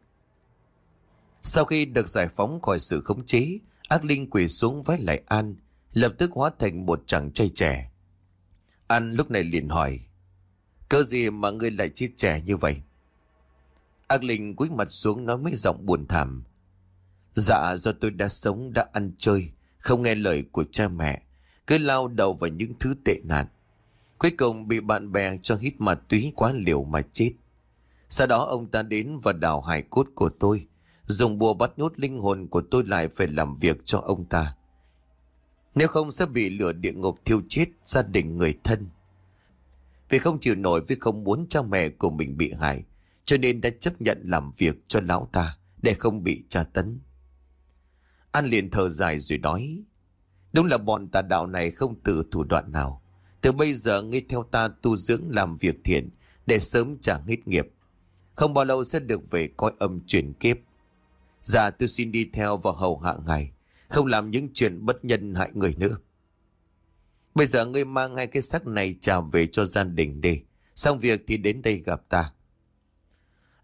Sau khi được giải phóng khỏi sự khống chế, ác linh quỳ xuống vái lại An, lập tức hóa thành một chàng trai trẻ. An lúc này liền hỏi, cơ gì mà ngươi lại chết trẻ như vậy? Ác linh cúi mặt xuống nói mấy giọng buồn thảm. Dạ do tôi đã sống đã ăn chơi, không nghe lời của cha mẹ, cứ lao đầu vào những thứ tệ nạn. Cuối cùng bị bạn bè cho hít ma túy quá liều mà chết. Sau đó ông ta đến và đào hải cốt của tôi, dùng bùa bắt nhốt linh hồn của tôi lại phải làm việc cho ông ta. Nếu không sẽ bị lửa địa ngục thiêu chết gia đình người thân. Vì không chịu nổi vì không muốn cha mẹ của mình bị hại, cho nên đã chấp nhận làm việc cho lão ta để không bị tra tấn. An liền thở dài rồi nói, đúng là bọn tà đạo này không từ thủ đoạn nào. Từ bây giờ ngươi theo ta tu dưỡng làm việc thiện để sớm trả nghít nghiệp. Không bao lâu sẽ được về coi âm chuyển kiếp. Dạ tôi xin đi theo và hầu hạ ngài, không làm những chuyện bất nhân hại người nữa. Bây giờ ngươi mang hai cái xác này trả về cho gia đình đi. Xong việc thì đến đây gặp ta.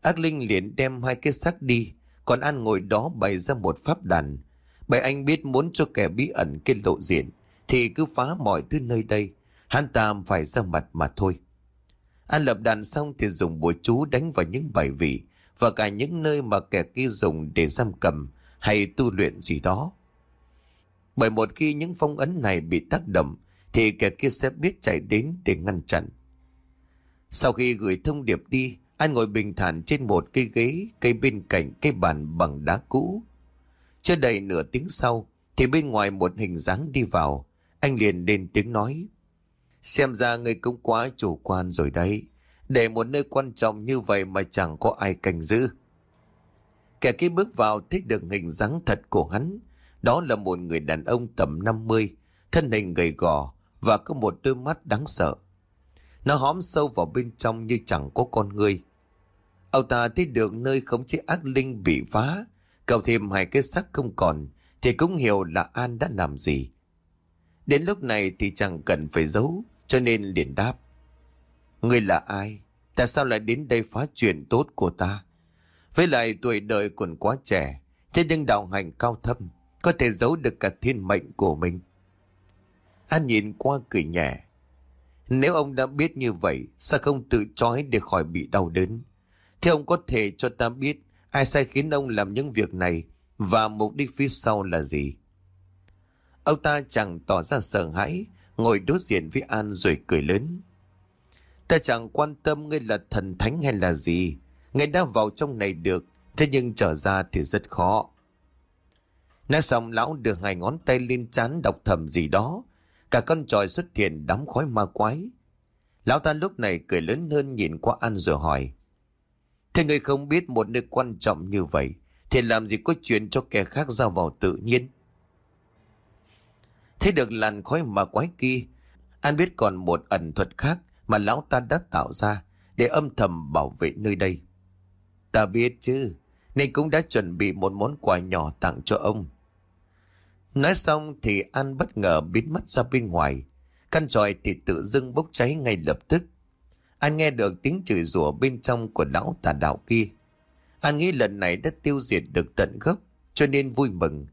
Ác Linh liền đem hai cái xác đi, còn An ngồi đó bày ra một pháp đàn. Bởi anh biết muốn cho kẻ bí ẩn kia lộ diện, thì cứ phá mọi thứ nơi đây. Hắn ta phải ra mặt mà thôi. An lập đàn xong thì dùng bùa chú đánh vào những bài vị và cả những nơi mà kẻ kia dùng để giam cầm hay tu luyện gì đó. Bởi một khi những phong ấn này bị tác động thì kẻ kia sẽ biết chạy đến để ngăn chặn. Sau khi gửi thông điệp đi, an ngồi bình thản trên một cây ghế, cây bên cạnh cây bàn bằng đá cũ. Chưa đầy nửa tiếng sau, thì bên ngoài một hình dáng đi vào. Anh liền lên tiếng nói. Xem ra người cũng quá chủ quan rồi đấy. Để một nơi quan trọng như vậy mà chẳng có ai canh giữ. Kẻ kia bước vào thấy được hình dáng thật của hắn. Đó là một người đàn ông tầm 50, thân hình gầy gò và có một đôi mắt đáng sợ. Nó hóm sâu vào bên trong như chẳng có con người. Ông ta thấy được nơi khống chế ác linh bị phá, cầu thêm hai cái xác không còn, thì cũng hiểu là An đã làm gì. Đến lúc này thì chẳng cần phải giấu, cho nên liền đáp. Ngươi là ai? Tại sao lại đến đây phá chuyện tốt của ta? Với lại tuổi đời còn quá trẻ, thế nhưng đạo hành cao thâm, có thể giấu được cả thiên mệnh của mình. An nhìn qua cười nhẹ. Nếu ông đã biết như vậy, sao không tự trói để khỏi bị đau đớn? Thế ông có thể cho ta biết ai sai khiến ông làm những việc này và mục đích phía sau là gì? Ông ta chẳng tỏ ra sợ hãi, ngồi đối diện với An rồi cười lớn. Ta chẳng quan tâm ngươi là thần thánh hay là gì. Ngươi đã vào trong này được, thế nhưng trở ra thì rất khó. Nói xong lão đưa hai ngón tay lên chán đọc thầm gì đó. Cả con tròi xuất hiện đám khói ma quái. Lão ta lúc này cười lớn hơn nhìn qua An rồi hỏi. Thế ngươi không biết một nơi quan trọng như vậy, thì làm gì có chuyện cho kẻ khác giao vào tự nhiên. Thế được làn khói mà quái kia, An biết còn một ẩn thuật khác mà lão ta đã tạo ra để âm thầm bảo vệ nơi đây. Ta biết chứ, nên cũng đã chuẩn bị một món quà nhỏ tặng cho ông. Nói xong thì An bất ngờ biến mất ra bên ngoài. Căn tròi thì tự dưng bốc cháy ngay lập tức. An nghe được tiếng chửi rủa bên trong của lão tà đạo kia. An nghĩ lần này đã tiêu diệt được tận gốc, cho nên vui mừng.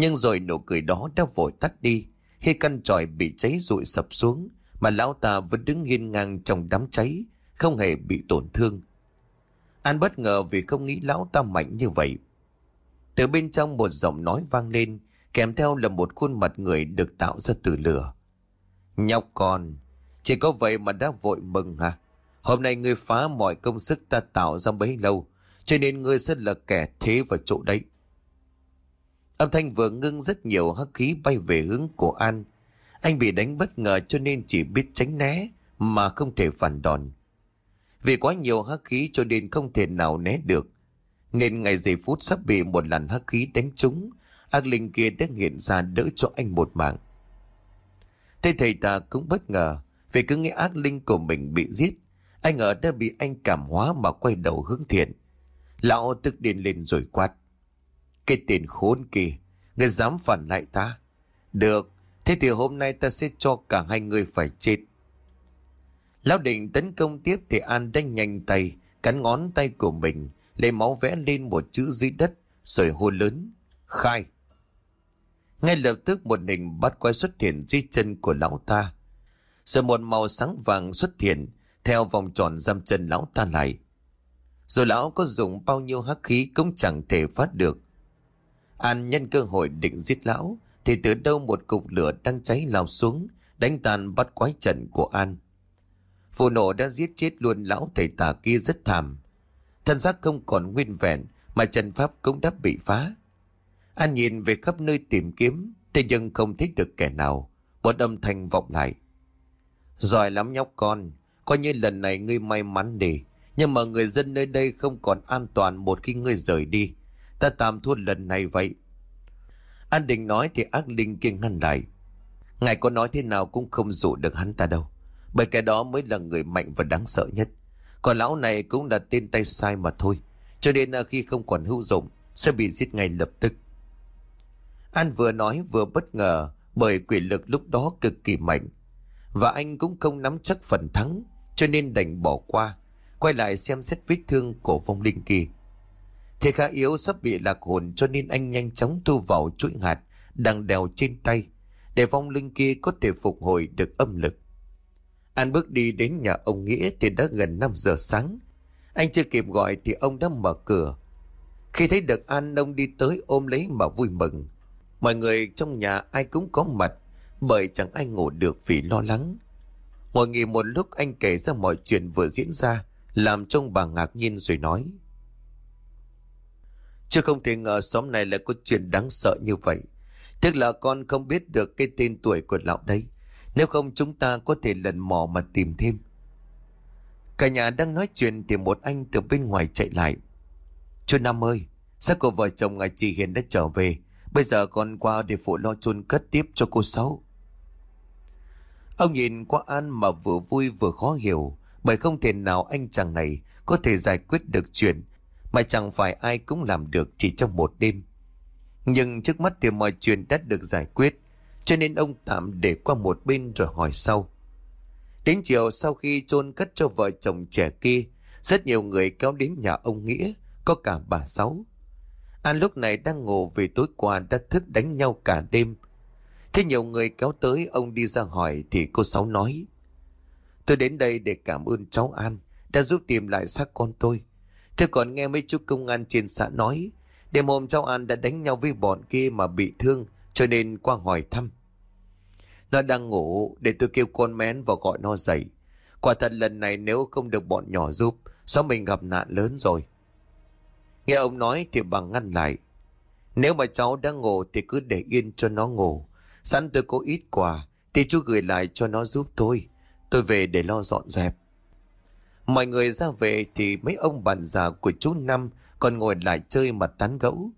Nhưng rồi nụ cười đó đã vội tắt đi, khi căn tròi bị cháy rụi sập xuống, mà lão ta vẫn đứng nghiêng ngang trong đám cháy, không hề bị tổn thương. An bất ngờ vì không nghĩ lão ta mạnh như vậy. Từ bên trong một giọng nói vang lên, kèm theo là một khuôn mặt người được tạo ra từ lửa. Nhóc con, chỉ có vậy mà đã vội mừng hả? Hôm nay ngươi phá mọi công sức ta tạo ra bấy lâu, cho nên ngươi sẽ là kẻ thế vào chỗ đấy. Âm thanh vừa ngưng rất nhiều hắc khí bay về hướng của An. Anh bị đánh bất ngờ cho nên chỉ biết tránh né mà không thể phản đòn. Vì quá nhiều hắc khí cho nên không thể nào né được. Nên ngày giây phút sắp bị một làn hắc khí đánh trúng, ác linh kia đã hiện ra đỡ cho anh một mạng. Thế thầy ta cũng bất ngờ, vì cứ nghĩ ác linh của mình bị giết, anh ở đã bị anh cảm hóa mà quay đầu hướng thiện. Lão tức điên lên rồi quát. Cái tên khốn kia, người dám phản lại ta. Được, thế thì hôm nay ta sẽ cho cả hai người phải chết. Lão định tấn công tiếp thì An đánh nhanh tay, cắn ngón tay của mình, lấy máu vẽ lên một chữ dưới đất, rồi hô lớn. Khai! Ngay lập tức một hình bắt quay xuất hiện dưới chân của lão ta. Rồi một màu sáng vàng xuất hiện, theo vòng tròn giam chân lão ta lại. Rồi lão có dùng bao nhiêu hắc khí cũng chẳng thể phát được. An nhân cơ hội định giết lão, thì từ đâu một cục lửa đang cháy lao xuống, đánh tàn bắt quái trận của An. Vụ nổ đã giết chết luôn lão thầy tà kia rất thảm. Thân xác không còn nguyên vẹn, mà trận pháp cũng đã bị phá. An nhìn về khắp nơi tìm kiếm, thế nhưng không thích được kẻ nào. Một âm thanh vọng lại. Giỏi lắm nhóc con, coi như lần này ngươi may mắn đi. Nhưng mà người dân nơi đây không còn an toàn một khi ngươi rời đi. Ta tạm thua lần này vậy. An định nói thì ác linh kia ngăn lại. Ngài có nói thế nào cũng không dụ được hắn ta đâu. Bởi cái đó mới là người mạnh và đáng sợ nhất. Còn lão này cũng là tên tay sai mà thôi. Cho nên à, khi không còn hữu dụng, sẽ bị giết ngay lập tức. An vừa nói vừa bất ngờ bởi quỷ lực lúc đó cực kỳ mạnh. Và anh cũng không nắm chắc phần thắng cho nên đành bỏ qua, quay lại xem xét vết thương của vong linh kia. Thế khá yếu sắp bị lạc hồn cho nên anh nhanh chóng thu vào chuỗi hạt đang đèo trên tay để vong linh kia có thể phục hồi được âm lực. An bước đi đến nhà ông Nghĩa thì đã gần 5 giờ sáng. Anh chưa kịp gọi thì ông đã mở cửa. Khi thấy được An, ông đi tới ôm lấy mà vui mừng. Mọi người trong nhà ai cũng có mặt, bởi chẳng ai ngủ được vì lo lắng. Ngồi nghỉ một lúc, anh kể ra mọi chuyện vừa diễn ra, làm trông bà ngạc nhiên rồi nói. Chứ không thể ngờ xóm này lại có chuyện đáng sợ như vậy. Tức là con không biết được cái tên tuổi của lão đấy. Nếu không chúng ta có thể lần mò mà tìm thêm. Cả nhà đang nói chuyện thì một anh từ bên ngoài chạy lại. Chú Năm ơi, sao cô vợ chồng ngài chị Hiền đã trở về? Bây giờ con qua để phụ lo chôn cất tiếp cho cô Sáu. Ông nhìn qua An mà vừa vui vừa khó hiểu. Bởi không thể nào anh chàng này có thể giải quyết được chuyện mà chẳng phải ai cũng làm được chỉ trong một đêm. Nhưng trước mắt thì mọi chuyện đã được giải quyết, cho nên ông tạm để qua một bên rồi hỏi sau. Đến chiều sau khi chôn cất cho vợ chồng trẻ kia, rất nhiều người kéo đến nhà ông Nghĩa, có cả bà Sáu. An lúc này đang ngủ vì tối qua đã thức đánh nhau cả đêm. Thế nhiều người kéo tới ông đi ra hỏi thì cô Sáu nói. Tôi đến đây để cảm ơn cháu An đã giúp tìm lại xác con tôi. Tôi còn nghe mấy chú công an trên xã nói đêm hôm cháu An đã đánh nhau với bọn kia mà bị thương, cho nên qua hỏi thăm. Nó đang ngủ, để tôi kêu con mén vào gọi nó dậy. Quả thật lần này nếu không được bọn nhỏ giúp, sao mình gặp nạn lớn rồi. Nghe ông nói thì bằng ngăn lại. Nếu mà cháu đang ngủ thì cứ để yên cho nó ngủ. Sẵn tôi có ít quà, thì chú gửi lại cho nó giúp tôi. Tôi về để lo dọn dẹp. Mọi người ra về thì mấy ông bạn già của chú Năm còn ngồi lại chơi mà tán gẫu.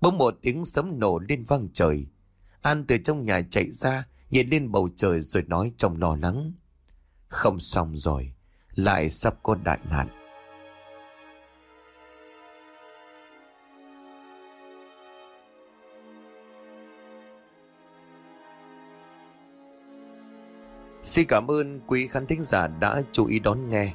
Bỗng một tiếng sấm nổ lên vang trời. An từ trong nhà chạy ra, nhìn lên bầu trời rồi nói trong lo lắng. Không xong rồi, lại sắp có đại nạn. Xin cảm ơn quý khán thính giả đã chú ý đón nghe.